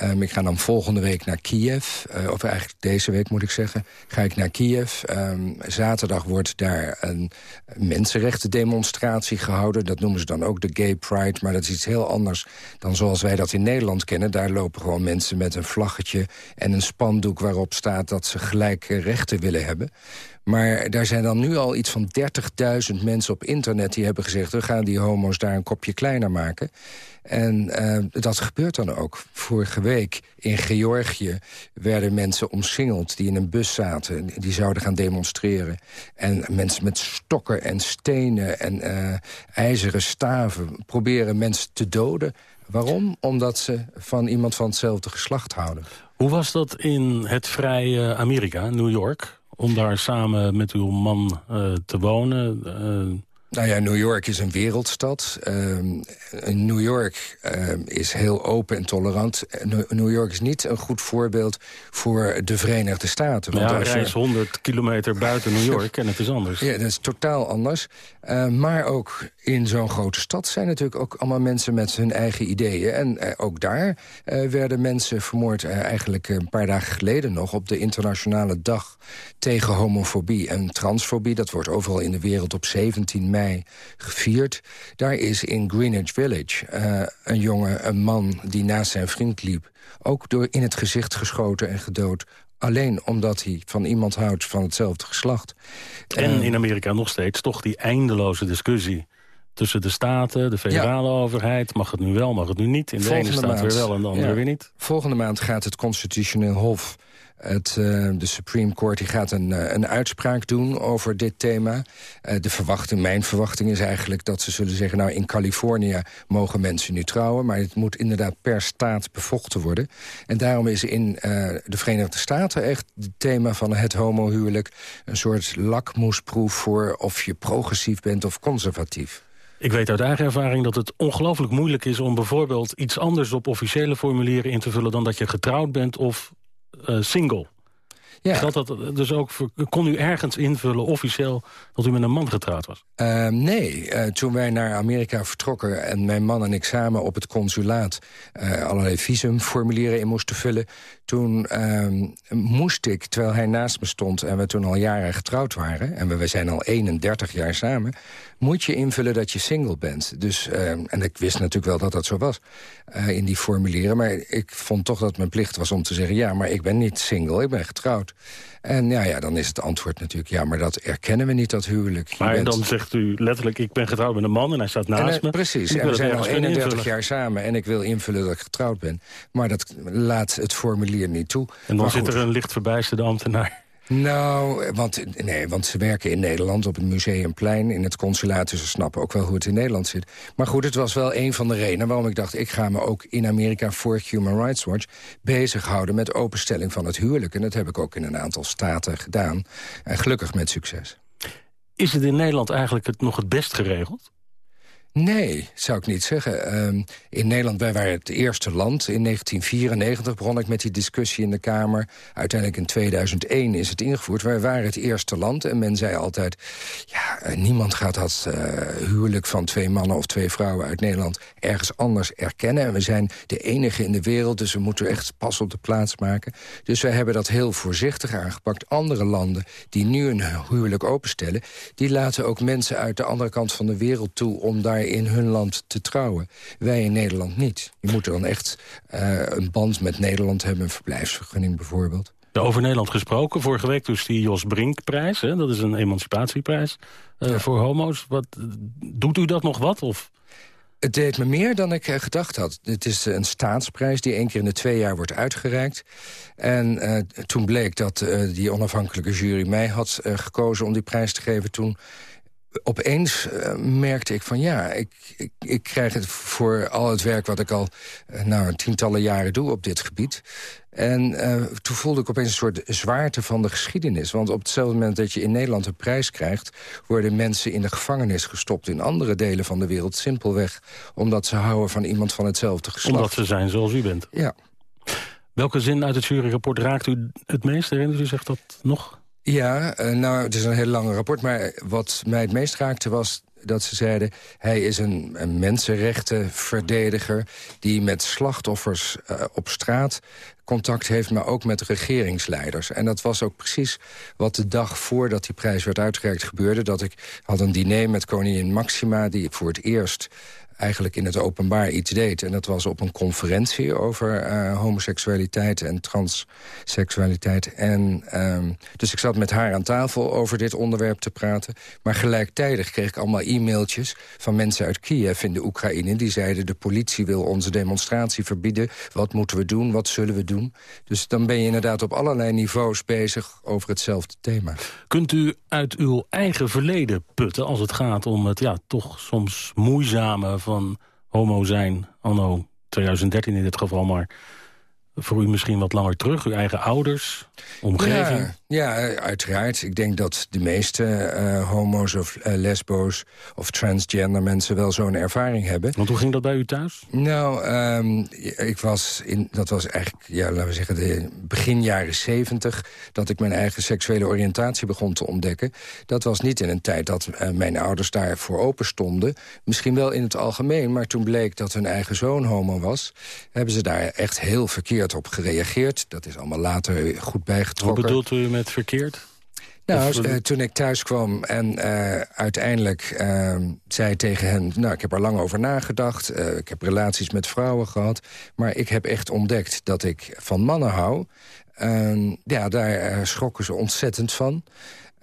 Um, ik ga dan volgende week naar Kiev, uh, of eigenlijk deze week moet ik zeggen, ga ik naar Kiev. Um, zaterdag wordt daar een mensenrechtendemonstratie gehouden. Dat noemen ze dan ook de Gay Pride, maar dat is iets heel anders dan zoals wij dat in Nederland kennen. Daar lopen gewoon mensen met een vlaggetje en een spandoek waarop staat dat ze gelijke rechten willen hebben. Maar daar zijn dan nu al iets van 30.000 mensen op internet die hebben gezegd... we gaan die homo's daar een kopje kleiner maken. En uh, dat gebeurt dan ook. Vorige week in Georgië werden mensen omsingeld... die in een bus zaten, die zouden gaan demonstreren. En mensen met stokken en stenen en uh, ijzeren staven... proberen mensen te doden. Waarom? Omdat ze van iemand van hetzelfde geslacht houden.
Hoe was dat in het vrije Amerika, New York? Om daar samen met uw man uh, te wonen?
Nou ja, New York is een wereldstad. Uh, New York uh, is heel open en tolerant. New York is niet een goed voorbeeld voor de Verenigde Staten.
Want ja, als je... reis 100 kilometer buiten New York en het is anders.
Ja, dat is totaal anders. Uh, maar ook in zo'n grote stad zijn natuurlijk ook allemaal mensen met hun eigen ideeën. En uh, ook daar uh, werden mensen vermoord eigenlijk een paar dagen geleden nog... op de internationale dag tegen homofobie en transfobie. Dat wordt overal in de wereld op 17 mei gevierd. Daar is in Greenwich Village een jongen, een man die naast zijn vriend liep... ook door in het gezicht geschoten en gedood alleen omdat hij van iemand houdt van hetzelfde geslacht.
En in Amerika nog steeds toch die eindeloze discussie tussen de staten, de federale overheid. Mag het nu wel, mag het nu niet? In de ene staat weer wel en de andere weer niet.
Volgende maand gaat het constitutioneel hof het, uh, de Supreme Court die gaat een, uh, een uitspraak doen over dit thema. Uh, de verwachting, mijn verwachting is eigenlijk dat ze zullen zeggen... nou, in Californië mogen mensen nu trouwen... maar het moet inderdaad per staat bevochten worden. En daarom is in de Verenigde Staten echt het thema van het homohuwelijk... een soort lakmoesproef voor of je progressief bent of conservatief.
Ik weet uit eigen ervaring dat het ongelooflijk moeilijk is... om bijvoorbeeld iets anders op officiële formulieren in te vullen... dan dat je getrouwd bent of single. Ja. Dat dat dus ook kon u ergens invullen, officieel, dat u met een man getrouwd was?
Uh, nee, uh, toen wij naar Amerika vertrokken... en mijn man en ik samen op het consulaat... Uh, allerlei visumformulieren in moesten vullen... toen ehm, moest ik, terwijl hij naast me stond... en we toen al jaren getrouwd waren... en we, we zijn al 31 jaar samen moet je invullen dat je single bent. Dus, uh, en ik wist natuurlijk wel dat dat zo was uh, in die formulieren. Maar ik vond toch dat mijn plicht was om te zeggen... ja, maar ik ben niet single, ik ben getrouwd. En ja, ja, dan is het antwoord natuurlijk... ja, maar dat erkennen we niet, dat huwelijk.
maar dan zegt u letterlijk, ik ben getrouwd met een man... en hij staat naast
en,
me.
Precies, en we zijn al 31 jaar samen... en ik wil invullen dat ik getrouwd ben. Maar dat laat het formulier niet toe.
En dan zit er een licht verbijsterde ambtenaar
nou, want, nee, want ze werken in Nederland op het Museumplein... in het consulaat, dus ze snappen ook wel hoe het in Nederland zit. Maar goed, het was wel een van de redenen waarom ik dacht... ik ga me ook in Amerika voor Human Rights Watch bezighouden... met openstelling van het huwelijk. En dat heb ik ook in een aantal staten gedaan. En gelukkig met succes.
Is het in Nederland eigenlijk het, nog het best geregeld?
Nee, zou ik niet zeggen. Um, in Nederland, wij waren het eerste land. In 1994 begon ik met die discussie in de Kamer. Uiteindelijk in 2001 is het ingevoerd. Wij waren het eerste land en men zei altijd... ja, eh, niemand gaat dat uh, huwelijk van twee mannen of twee vrouwen uit Nederland... ergens anders erkennen. En we zijn de enige in de wereld, dus we moeten echt pas op de plaats maken. Dus wij hebben dat heel voorzichtig aangepakt. Andere landen die nu een huwelijk openstellen... die laten ook mensen uit de andere kant van de wereld toe... om daar in hun land te trouwen. Wij in Nederland niet. Je moet dan echt uh, een band met Nederland hebben, een verblijfsvergunning bijvoorbeeld.
Ja, over Nederland gesproken. Vorige week dus die Jos Brinkprijs. Hè? Dat is een emancipatieprijs uh, voor homo's. Wat, doet u dat nog wat? Of...
Het deed me meer dan ik gedacht had. Het is een staatsprijs die één keer in de twee jaar wordt uitgereikt. En uh, toen bleek dat uh, die onafhankelijke jury mij had uh, gekozen om die prijs te geven... toen opeens uh, merkte ik van ja, ik, ik, ik, krijg het voor al het werk wat ik al uh, nou, tientallen jaren doe op dit gebied. En uh, toen voelde ik opeens een soort zwaarte van de geschiedenis. Want op hetzelfde moment dat je in Nederland een prijs krijgt... worden mensen in de gevangenis gestopt in andere delen van de wereld. Simpelweg omdat ze houden van iemand van hetzelfde geslacht.
Omdat ze zijn zoals u bent.
Ja.
Welke zin uit het juryrapport raakt u het meest? Herinnert u zich dat nog?
Ja, uh, nou, het is een heel lang rapport. Maar wat mij het meest raakte was dat ze zeiden... hij is een, mensenrechtenverdediger die met slachtoffers uh, op straat contact heeft... maar ook met regeringsleiders. En dat was ook precies wat de dag voordat die prijs werd uitgereikt gebeurde. Dat ik had een diner met koningin Maxima... die voor het eerst eigenlijk in het openbaar iets deed. En dat was op een conferentie over uh, homoseksualiteit en transseksualiteit. En, um, dus ik zat met haar aan tafel over dit onderwerp te praten. Maar gelijktijdig kreeg ik allemaal e-mailtjes van mensen uit Kiev in de Oekraïne... die zeiden de politie wil onze demonstratie verbieden. Wat moeten we doen? Wat zullen we doen? Dus dan ben je inderdaad op allerlei niveaus bezig over hetzelfde thema.
Kunt u uit uw eigen verleden putten als het gaat om het ja, toch soms moeizame van homo zijn, anno 2013 in dit geval, maar voor u misschien wat langer terug, uw eigen ouders, omgeving?
Ja. Ja, uiteraard. Ik denk dat de meeste uh, homo's of uh, lesbo's of transgender mensen wel zo'n ervaring hebben.
Want hoe ging dat bij u thuis?
Nou, um, ik was in, dat was eigenlijk, ja, laten we zeggen, de begin jaren zeventig... dat ik mijn eigen seksuele oriëntatie begon te ontdekken. Dat was niet in een tijd dat uh, mijn ouders daarvoor open stonden. Misschien wel in het algemeen, maar toen bleek dat hun eigen zoon homo was... hebben ze daar echt heel verkeerd op gereageerd. Dat is allemaal later goed bijgetrokken.
Wat bedoelt u met verkeerd?
Nou, uh, toen ik thuis kwam en uh, uiteindelijk uh, zei tegen hen... nou, ik heb er lang over nagedacht, ik heb relaties met vrouwen gehad... maar ik heb echt ontdekt dat ik van mannen hou. ja, daar schrokken ze ontzettend van.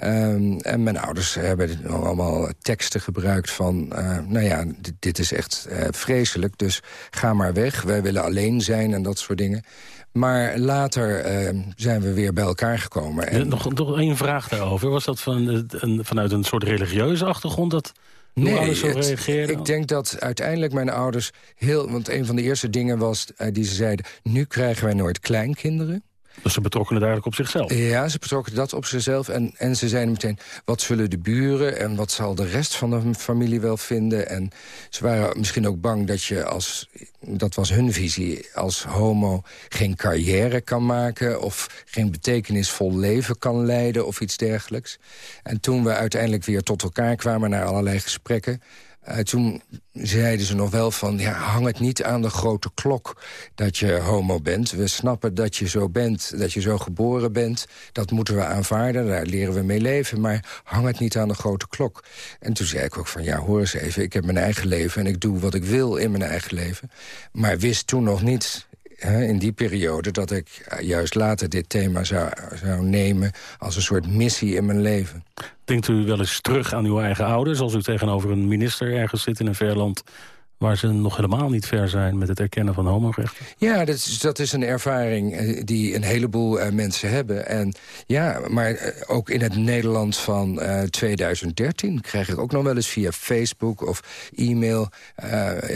Um, en mijn ouders hebben allemaal teksten gebruikt van... Uh, nou ja, dit, dit is echt uh, vreselijk, dus ga maar weg. Wij willen alleen zijn en dat soort dingen. Maar later uh, zijn we weer bij elkaar gekomen.
En... Nog, nog één vraag daarover. Was dat van, een, vanuit een soort religieuze achtergrond... dat nee, reageerden?
Ik denk dat uiteindelijk mijn ouders heel... want een van de eerste dingen was uh, die ze zeiden... nu krijgen wij nooit kleinkinderen.
Dus ze betrokken het eigenlijk op zichzelf?
Ja, ze betrokken dat op zichzelf. En, en ze zeiden meteen, wat zullen de buren... en wat zal de rest van de familie wel vinden? En ze waren misschien ook bang dat je als... dat was hun visie, als homo geen carrière kan maken... of geen betekenisvol leven kan leiden of iets dergelijks. En toen we uiteindelijk weer tot elkaar kwamen... naar allerlei gesprekken uh, toen zeiden ze nog wel van, ja, hang het niet aan de grote klok dat je homo bent. We snappen dat je zo bent, dat je zo geboren bent. Dat moeten we aanvaarden, daar leren we mee leven. Maar hang het niet aan de grote klok. En toen zei ik ook van, ja, hoor eens even, ik heb mijn eigen leven... en ik doe wat ik wil in mijn eigen leven. Maar wist toen nog niet in die periode dat ik eh, juist later dit thema zou, zou nemen... als een soort missie in mijn leven.
Denkt u wel eens terug aan uw eigen ouders... als u tegenover een minister ergens zit in een ver land waar ze nog helemaal niet ver zijn met het erkennen van homorechten?
Ja, dat is, dat is een ervaring eh, die een heleboel uh, mensen hebben. En ja, maar uh, ook in het Nederland van 2013 krijg ik ook nog wel eens via Facebook of e-mail...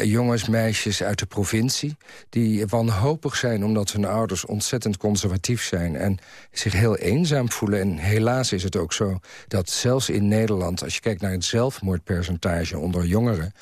jongens, meisjes uit de provincie die wanhopig zijn... omdat hun ouders ontzettend conservatief zijn en zich heel eenzaam voelen. En helaas is het ook zo dat zelfs in Nederland... als je kijkt naar het zelfmoordpercentage onder jongeren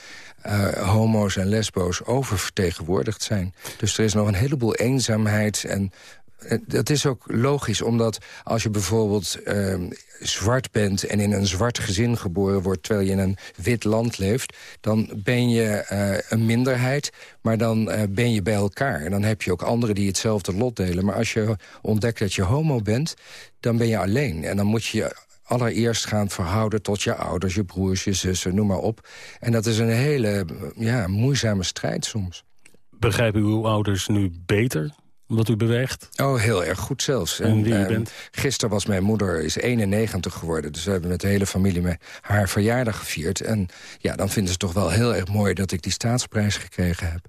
uh, homo's en lesbo's oververtegenwoordigd zijn. Dus er is nog een heleboel eenzaamheid en eh, dat is ook logisch, omdat als je bijvoorbeeld uh, zwart bent... en in een zwart gezin geboren wordt terwijl je in een wit land leeft... dan ben je uh, een minderheid, maar dan uh, ben je bij elkaar. En dan heb je ook anderen die hetzelfde lot delen. Maar als je ontdekt dat je homo bent, dan ben je alleen. En dan moet je allereerst gaan verhouden tot je ouders, je broers, je zussen, noem maar op. En dat is een hele ja, moeizame strijd soms.
Begrijpen uw ouders nu beter wat u beweegt?
Oh, heel erg goed zelfs.
En, wie u ehm, bent?
Gisteren was mijn moeder is 91 geworden. Dus we hebben met de hele familie met haar verjaardag gevierd. En ja, dan vinden ze toch wel heel erg mooi dat ik die staatsprijs gekregen heb.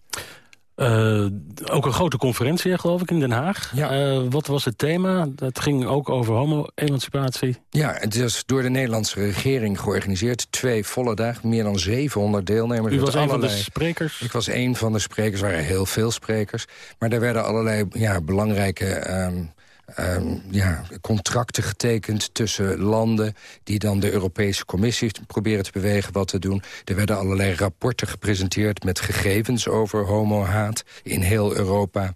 Uh, ook een grote conferentie, geloof ik, in Den Haag. Ja. Uh, wat was het thema? Het ging ook over homo-emancipatie.
Ja, het is door de Nederlandse regering georganiseerd. Twee volle dagen, meer dan 700 deelnemers.
U was een van de sprekers?
Ik was een van de sprekers, er waren heel veel sprekers. Maar er werden allerlei ja, belangrijke... Um, um, ja, contracten getekend tussen landen... die dan de Europese Commissie proberen te bewegen wat te doen. Er werden allerlei rapporten gepresenteerd met gegevens over homohaat in heel Europa.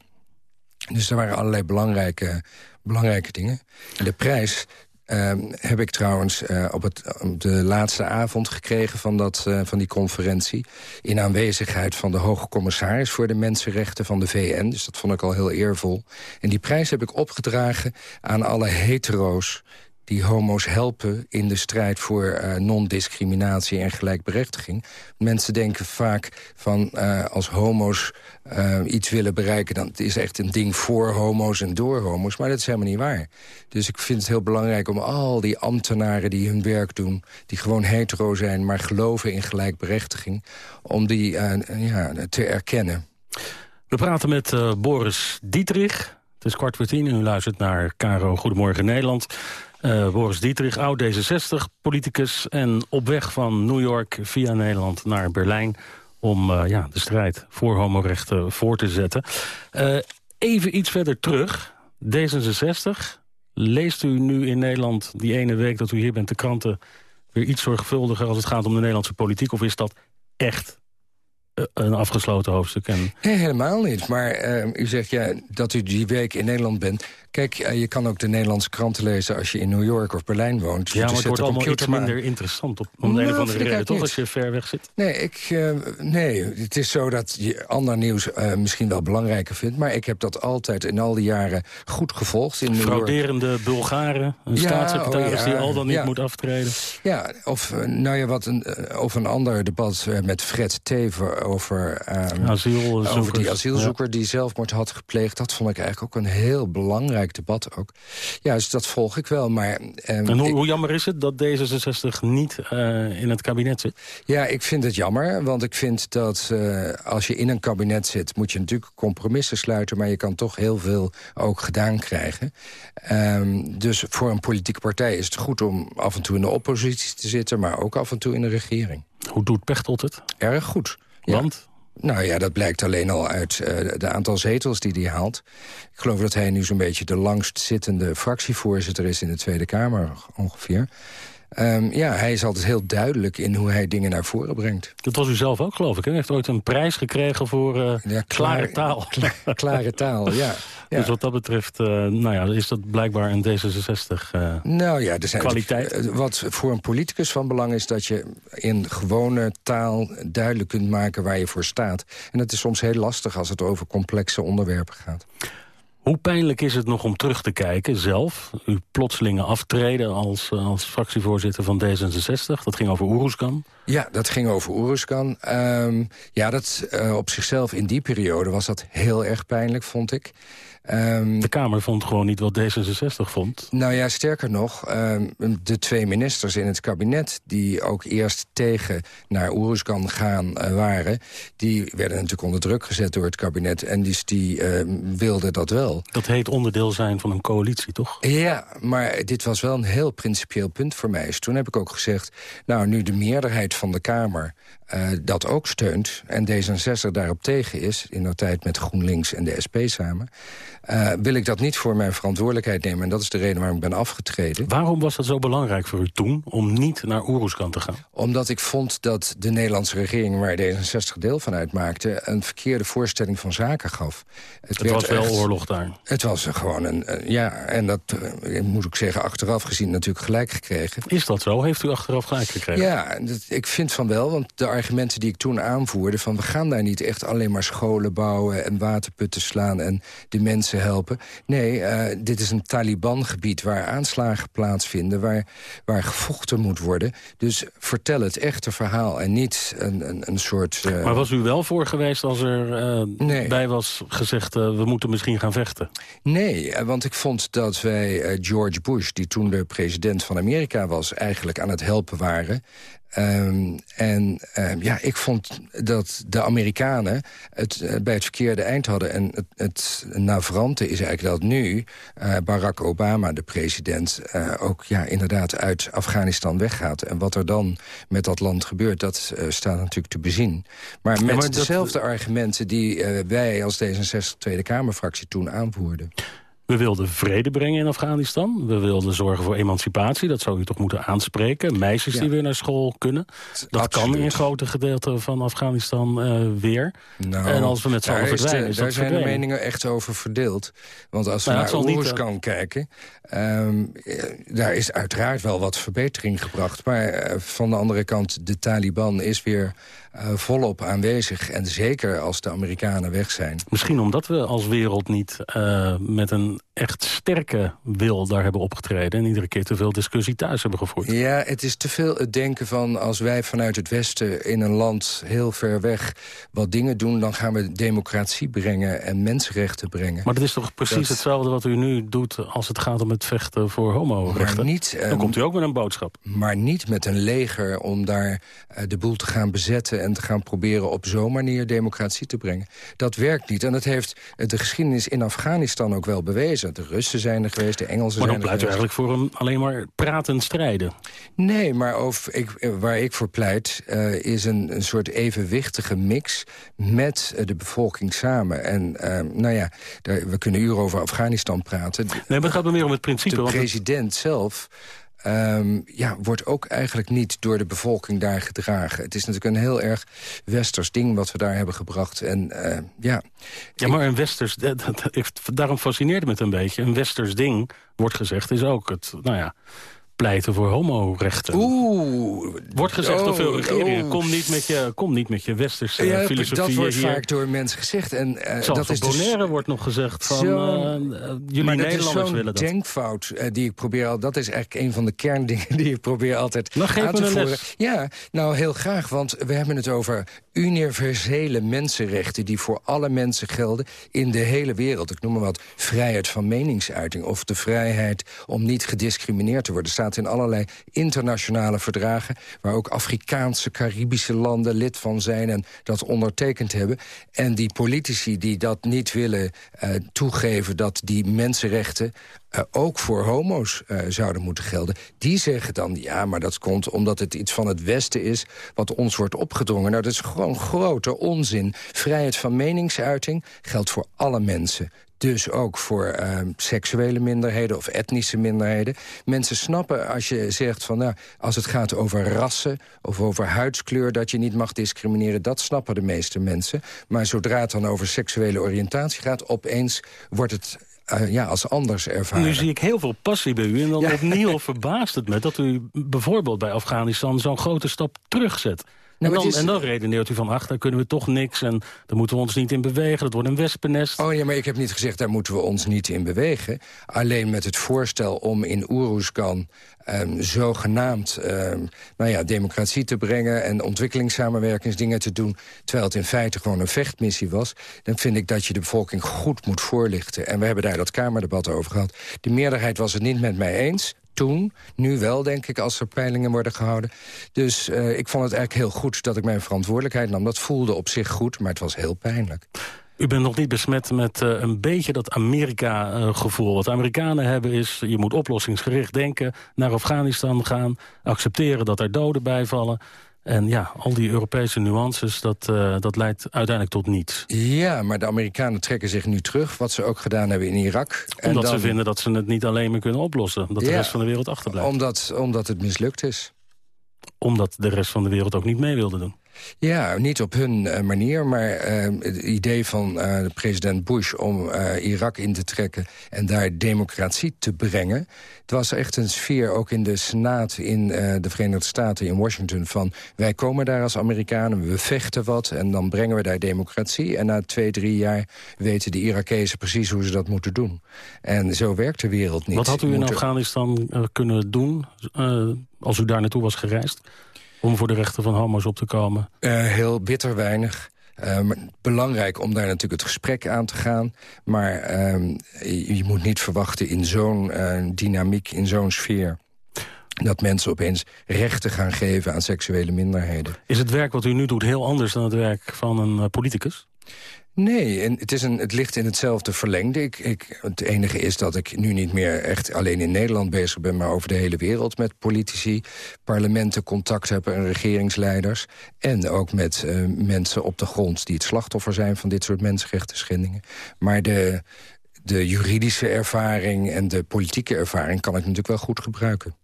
Dus er waren allerlei belangrijke, belangrijke dingen. En de prijs Uh, heb ik trouwens uh, op, de laatste avond gekregen van, dat, uh, van die conferentie... in aanwezigheid van de hoge commissaris voor de mensenrechten van de VN. Dus dat vond ik al heel eervol. En die prijs heb ik opgedragen aan alle hetero's die homo's helpen in de strijd voor uh, non-discriminatie en gelijkberechtiging. Mensen denken vaak van uh, als homo's uh, iets willen bereiken... dan is het echt een ding voor homo's en door homo's. Maar dat is helemaal niet waar. Dus ik vind het heel belangrijk om al die ambtenaren die hun werk doen... die gewoon hetero zijn, maar geloven in gelijkberechtiging... om die ja, te erkennen.
We praten met Boris Dietrich. Het is kwart voor tien en u luistert naar Caro Goedemorgen Nederland... Uh, Boris Dietrich, oud D66-politicus... en op weg van New York via Nederland naar Berlijn... om uh, ja, de strijd voor homorechten voor te zetten. Uh, even iets verder terug. D66, leest u nu in Nederland die ene week dat u hier bent... de kranten weer iets zorgvuldiger als het gaat om de Nederlandse politiek? Of is dat echt een afgesloten hoofdstuk? En...
Nee, helemaal niet. Maar uh, u zegt ja, dat u die week in Nederland bent. Kijk, uh, je kan ook de Nederlandse kranten lezen als je in New York of Berlijn woont.
Ja, maar het wordt allemaal iets minder interessant op, om de een of andere reden, toch? Als je ver weg zit.
Nee, ik, uh, nee, het is zo dat je ander nieuws misschien wel belangrijker vindt. Maar ik heb dat altijd in al die jaren goed gevolgd in New
Frauderende York. Bulgaren, een ja, staatssecretaris oh, ja, die al dan niet ja. moet aftreden.
Ja, of nou ja, wat een, over een ander debat met Fred Tever over, um, over die asielzoeker ja. die zelfmoord had gepleegd. Dat vond ik eigenlijk ook een heel belangrijk debat ook. Ja, dus dat volg ik wel. Maar, um,
en hoe, ik, hoe, jammer is het dat D66 niet uh, in het kabinet zit?
Ja, ik vind het jammer. Want ik vind dat uh, als je in een kabinet zit... moet je natuurlijk compromissen sluiten... maar je kan toch heel veel ook gedaan krijgen. Um, dus voor een politieke partij is het goed om af en toe in de oppositie te zitten... maar ook af en toe in de regering.
Hoe doet Pechtold het?
Erg goed.
Want?
Nou ja, dat blijkt alleen al uit uh, de aantal zetels die hij haalt. Ik geloof dat hij nu zo'n beetje de langst zittende fractievoorzitter is in de Tweede Kamer ongeveer. Um, ja, hij is altijd heel duidelijk in hoe hij dingen naar voren brengt.
Dat was u zelf ook, geloof ik. Hij heeft ooit een prijs gekregen voor uh, ja, klare taal.
Kla klare taal, ja.
ja. Dus wat dat betreft, uh, nou ja, is dat blijkbaar een D66 uh,
nou ja, er zijn
kwaliteit.
Wat voor een politicus van belang is... dat je in gewone taal duidelijk kunt maken waar je voor staat. En dat is soms heel lastig als het over complexe onderwerpen gaat.
Hoe pijnlijk is het nog om terug te kijken zelf? Uw plotselinge aftreden als, als fractievoorzitter van D66. Dat ging over Oeruzkan.
Ja, dat ging over Oeruzkan. Um, ja, dat, uh, op zichzelf in die periode was dat heel erg pijnlijk, vond ik.
Um, de Kamer vond gewoon niet wat D66 vond.
Nou ja, sterker nog, um, de twee ministers in het kabinet... die ook eerst tegen naar Oeruzkan gaan uh, waren... die werden natuurlijk onder druk gezet door het kabinet... en die, die uh, wilden dat wel.
Dat heet onderdeel zijn van een coalitie, toch?
Ja, maar dit was wel een heel principieel punt voor mij. Dus toen heb ik ook gezegd, nou, nu de meerderheid van de Kamer... Uh, dat ook steunt en D66 daarop tegen is... in de tijd met GroenLinks en de SP samen... Uh, wil ik dat niet voor mijn verantwoordelijkheid nemen. En dat is de reden waarom ik ben afgetreden.
Waarom was dat zo belangrijk voor u toen om niet naar Oeruzkan te gaan?
Omdat ik vond dat de Nederlandse regering, waar D66 deel van uitmaakte... een verkeerde voorstelling van zaken gaf.
Het, het was wel echt, oorlog daar.
Het was gewoon een... ja, en dat uh, moet ik zeggen, achteraf gezien natuurlijk gelijk gekregen.
Is dat zo? Heeft u achteraf gelijk gekregen?
Ja, dat, ik vind van wel, want de argumenten die ik toen aanvoerde... van we gaan daar niet echt alleen maar scholen bouwen en waterputten slaan... en de mensen helpen. Nee, uh, dit is een Taliban-gebied waar aanslagen plaatsvinden... Waar, waar gevochten moet worden. Dus vertel het echte verhaal en niet een, een, een soort...
Uh... Maar was u wel voor geweest als er nee. bij was gezegd... we moeten misschien gaan vechten?
Nee, want ik vond dat wij George Bush... die toen de president van Amerika was, eigenlijk aan het helpen waren... Ehm, en ehm, ja, ik vond dat de Amerikanen het eh, bij het verkeerde eind hadden. En het, het navrante is eigenlijk dat nu eh, Barack Obama, de president... eh, ook ja, inderdaad uit Afghanistan weggaat. En wat er dan met dat land gebeurt, dat staat natuurlijk te bezien. Maar met
maar dat-
dezelfde argumenten die wij als D66 Tweede Kamerfractie toen aanvoerden.
We wilden vrede brengen in Afghanistan. We wilden zorgen voor emancipatie. Dat zou u toch moeten aanspreken. Meisjes
Ja.
die weer naar school kunnen. Dat kan in grote gedeelten van Afghanistan eh, weer.
Nou,
en als we met z'n allen
de-
verdwijnen, is
Daar zijn de meningen echt over verdeeld. Want als we
Nou,
naar Oeruzkan
eh,
kijken... eh, daar is uiteraard wel wat verbetering gebracht. Maar van de andere kant, de Taliban is weer volop aanwezig. En zeker als de Amerikanen weg zijn.
Misschien omdat we als wereld niet met een echt sterke wil daar hebben opgetreden... en iedere keer te veel discussie thuis hebben gevoerd.
Ja, het is te veel het denken van... als wij vanuit het Westen in een land heel ver weg wat dingen doen... dan gaan we democratie brengen en mensenrechten brengen.
Maar dat is toch precies
Dat-
hetzelfde wat u nu doet... als het gaat om het vechten voor homorechten?
Maar niet,
Dan
ehm,
komt u ook met een boodschap.
Maar niet met een leger om daar eh, de boel te gaan bezetten... en te gaan proberen op zo'n manier democratie te brengen. Dat werkt niet. En dat heeft de geschiedenis in Afghanistan ook wel bewezen. De Russen zijn er geweest, de Engelsen
Maar dan
zijn er
pleit u
geweest.
eigenlijk voor een alleen maar praten strijden.
Nee, maar over, ik, waar ik voor pleit eh, is een, een soort evenwichtige mix met eh, de bevolking samen. En eh, nou ja, daar, we kunnen uren over Afghanistan praten.
Nee, maar het gaat me meer om het principe.
De
want
president zelf ehm, ja, wordt ook eigenlijk niet door de bevolking daar gedragen. Het is natuurlijk een heel erg westers ding wat we daar hebben gebracht. En eh, ja,
Ja, maar een westers... dat- daarom fascineert me het een beetje. Een westers ding, wordt gezegd, is ook het... Nou ja, pleiten voor homorechten.
Oeh.
Wordt gezegd door veel
Oh,
regeringen.
oh.
Kom niet met je, kom niet met je westerse
ja,
filosofie
dat wordt
hier.
vaak door mensen gezegd. En,
Zelfs
dat is dus-
Bonaire wordt nog gezegd van... Eh, eh, jullie
maar dat is
Nederlanders willen dat.
denkfout die ik probeer al. Dat is eigenlijk een van de kerndingen die ik probeer altijd
Nou,
aan te voeren.
les.
Ja, nou heel graag, want we hebben het over universele mensenrechten die voor alle mensen gelden in de hele wereld. Ik noem maar wat vrijheid van meningsuiting of de vrijheid om niet gediscrimineerd te worden. staat in allerlei internationale verdragen waar ook Afrikaanse, Caribische landen lid van zijn en dat ondertekend hebben. En die politici die dat niet willen eh, toegeven dat die mensenrechten eh, ook voor homo's eh, zouden moeten gelden. Die zeggen dan, ja, maar dat komt omdat het iets van het Westen is... wat ons wordt opgedrongen. Nou, dat is gewoon grote onzin. Vrijheid van meningsuiting geldt voor alle mensen. Dus ook voor eh, seksuele minderheden of etnische minderheden. Mensen snappen als je zegt van... nou, als het gaat over rassen of over huidskleur... dat je niet mag discrimineren, dat snappen de meeste mensen. Maar zodra het dan over seksuele oriëntatie gaat... opeens wordt het eh, ja, als anders ervaren.
Nu zie ik heel veel passie bij u. En dan opnieuw verbaast het me dat u bijvoorbeeld bij Afghanistan... zo'n grote stap terugzet. En dan,
is-
en dan redeneert u van, ach, daar kunnen we toch niks... en daar moeten we ons niet in bewegen, dat wordt een wespennest.
Oh ja, maar ik heb niet gezegd, daar moeten we ons niet in bewegen. Alleen met het voorstel om in Oeruzkan ehm, zogenaamd ehm, nou ja, democratie te brengen... en ontwikkelingssamenwerkingsdingen te doen... terwijl het in feite gewoon een vechtmissie was... dan vind ik dat je de bevolking goed moet voorlichten. En we hebben daar dat Kamerdebat over gehad. De meerderheid was het niet met mij eens toen, nu wel, denk ik, als er peilingen worden gehouden. Dus eh, ik vond het eigenlijk heel goed dat ik mijn verantwoordelijkheid nam. Dat voelde op zich goed, maar het was heel pijnlijk.
U bent nog niet besmet met eh, een beetje dat Amerika-gevoel. Wat Amerikanen hebben is, je moet oplossingsgericht denken... naar Afghanistan gaan, accepteren dat er doden bijvallen... En ja, al die Europese nuances, dat, eh, dat leidt uiteindelijk tot niets.
Ja, maar de Amerikanen trekken zich nu terug. Wat ze ook gedaan hebben in Irak. En
Omdat
dan-
ze vinden dat ze het niet alleen meer kunnen oplossen. Dat de rest van de wereld achterblijft.
Omdat, omdat het mislukt is.
Omdat de rest van de wereld ook niet mee wilde doen.
Ja, niet op hun eh, manier, maar eh, het idee van eh, president Bush... om eh, Irak in te trekken en daar democratie te brengen... het was echt een sfeer, ook in de Senaat in de Verenigde Staten in Washington... van wij komen daar als Amerikanen, we vechten wat... en dan brengen we daar democratie. En na twee, drie jaar weten de Irakezen precies hoe ze dat moeten doen. En zo werkt de wereld niet.
Wat had u in Afghanistan kunnen doen als u daar naartoe was gereisd? Om voor de rechten van homo's op te komen?
Eh, heel bitter weinig. Eh, belangrijk om daar natuurlijk het gesprek aan te gaan. Maar ehm, je, moet niet verwachten in zo'n eh, dynamiek, in zo'n sfeer. dat mensen opeens rechten gaan geven aan seksuele minderheden.
Is het werk wat u nu doet heel anders dan het werk van een politicus?
Nee, en het, is een, het ligt in hetzelfde verlengde. Ik, ik, het enige is dat ik nu niet meer echt alleen in Nederland bezig ben... maar over de hele wereld met politici, parlementen contact hebben... en regeringsleiders. En ook met uh, mensen op de grond die het slachtoffer zijn... van dit soort mensenrechten schendingen. Maar de, de juridische ervaring en de politieke ervaring... kan ik natuurlijk wel goed gebruiken.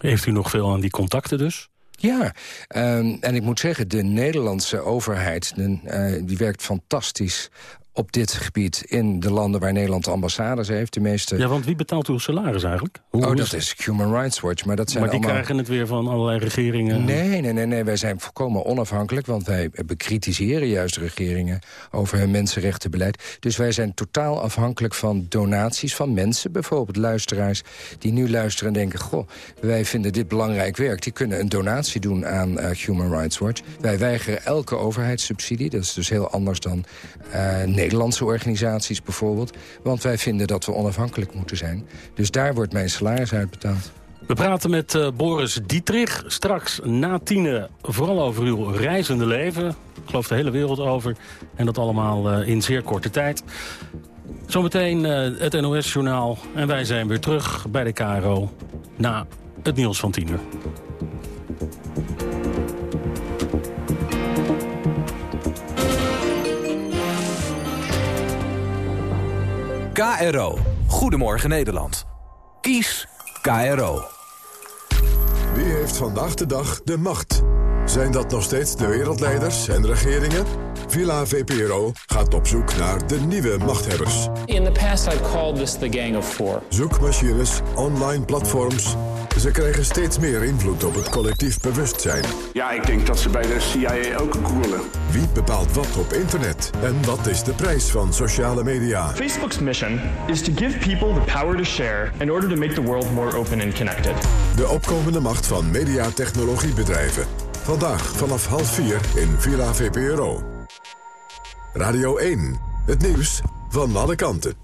Heeft u nog veel aan die contacten dus?
Ja, um, en ik moet zeggen, de Nederlandse overheid... De, uh, die werkt fantastisch op dit gebied in de landen waar Nederland ambassades heeft. De meeste...
Ja, want wie betaalt uw salaris eigenlijk?
Hoe oh, dat is Human Rights Watch. Maar, dat zijn
maar die
allemaal...
krijgen het weer van allerlei regeringen?
Nee, nee, nee, nee, wij zijn volkomen onafhankelijk... want wij bekritiseren juist regeringen over hun mensenrechtenbeleid. Dus wij zijn totaal afhankelijk van donaties van mensen. Bijvoorbeeld luisteraars die nu luisteren en denken... goh, wij vinden dit belangrijk werk. Die kunnen een donatie doen aan uh, Human Rights Watch. Wij weigeren elke overheidssubsidie. Dat is dus heel anders dan uh, Nederlandse organisaties bijvoorbeeld. Want wij vinden dat we onafhankelijk moeten zijn. Dus daar wordt mijn salaris uitbetaald.
We praten met uh, Boris Dietrich. Straks na tienen vooral over uw reizende leven. Ik geloof de hele wereld over. En dat allemaal uh, in zeer korte tijd. Zometeen uh, het NOS-journaal. En wij zijn weer terug bij de KRO na het nieuws van tien uur.
KRO. Goedemorgen Nederland. Kies KRO.
Wie heeft vandaag de dag de macht? Zijn dat nog steeds de wereldleiders en regeringen? Villa VPRO gaat op zoek naar de nieuwe machthebbers.
In the past I've called this the Gang of Four.
Zoekmachines, online platforms. Ze krijgen steeds meer invloed op het collectief bewustzijn.
Ja, ik denk dat ze bij de CIA ook koelen.
Wie bepaalt wat op internet? En wat is de prijs van sociale media?
Facebook's mission is to give people the power to share in order to make the world more open and connected.
De opkomende macht van mediatechnologiebedrijven. Vandaag vanaf half vier in Villa VPRO. Radio 1, het nieuws van alle kanten.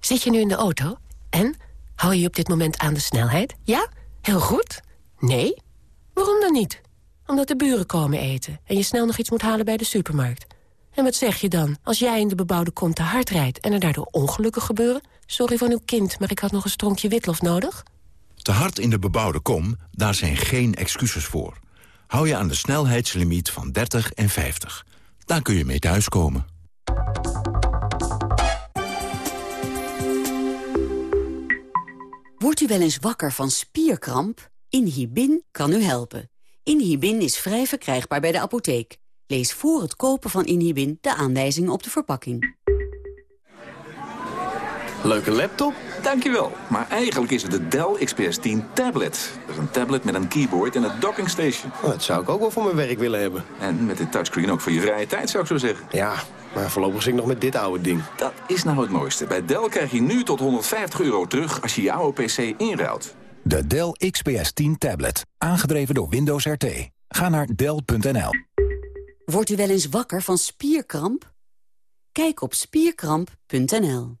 Zit je nu in de auto? En? Hou je op dit moment aan de snelheid? Ja? Heel goed? Nee? Waarom dan niet? Omdat de buren komen eten en je snel nog iets moet halen bij de supermarkt. En wat zeg je dan als jij in de bebouwde kom te hard rijdt... en er daardoor ongelukken gebeuren? Sorry van uw kind, maar ik had nog een stronkje witlof nodig.
Te hard in de bebouwde kom, daar zijn geen excuses voor. Hou je aan de snelheidslimiet van 30 en 50. Daar kun je mee thuiskomen.
Wordt u wel eens wakker van spierkramp? Inhibin kan u helpen. Inhibin is vrij verkrijgbaar bij de apotheek. Lees voor het kopen van Inhibin de aanwijzingen op de verpakking.
Leuke laptop? Dankjewel. Maar eigenlijk is het de Dell XPS 10 tablet. Dat is een tablet met een keyboard en een docking station.
Oh, dat zou ik ook wel voor mijn werk willen hebben.
En met dit touchscreen ook voor je vrije tijd, zou ik zo zeggen.
Ja, maar voorlopig zit ik nog met dit oude ding.
Dat is nou het mooiste. Bij Dell krijg je nu tot 150 euro terug als je je oude PC inruilt.
De Dell XPS 10 tablet. Aangedreven door Windows RT. Ga naar Dell.nl.
Wordt u wel eens wakker van spierkramp? Kijk op spierkramp.nl.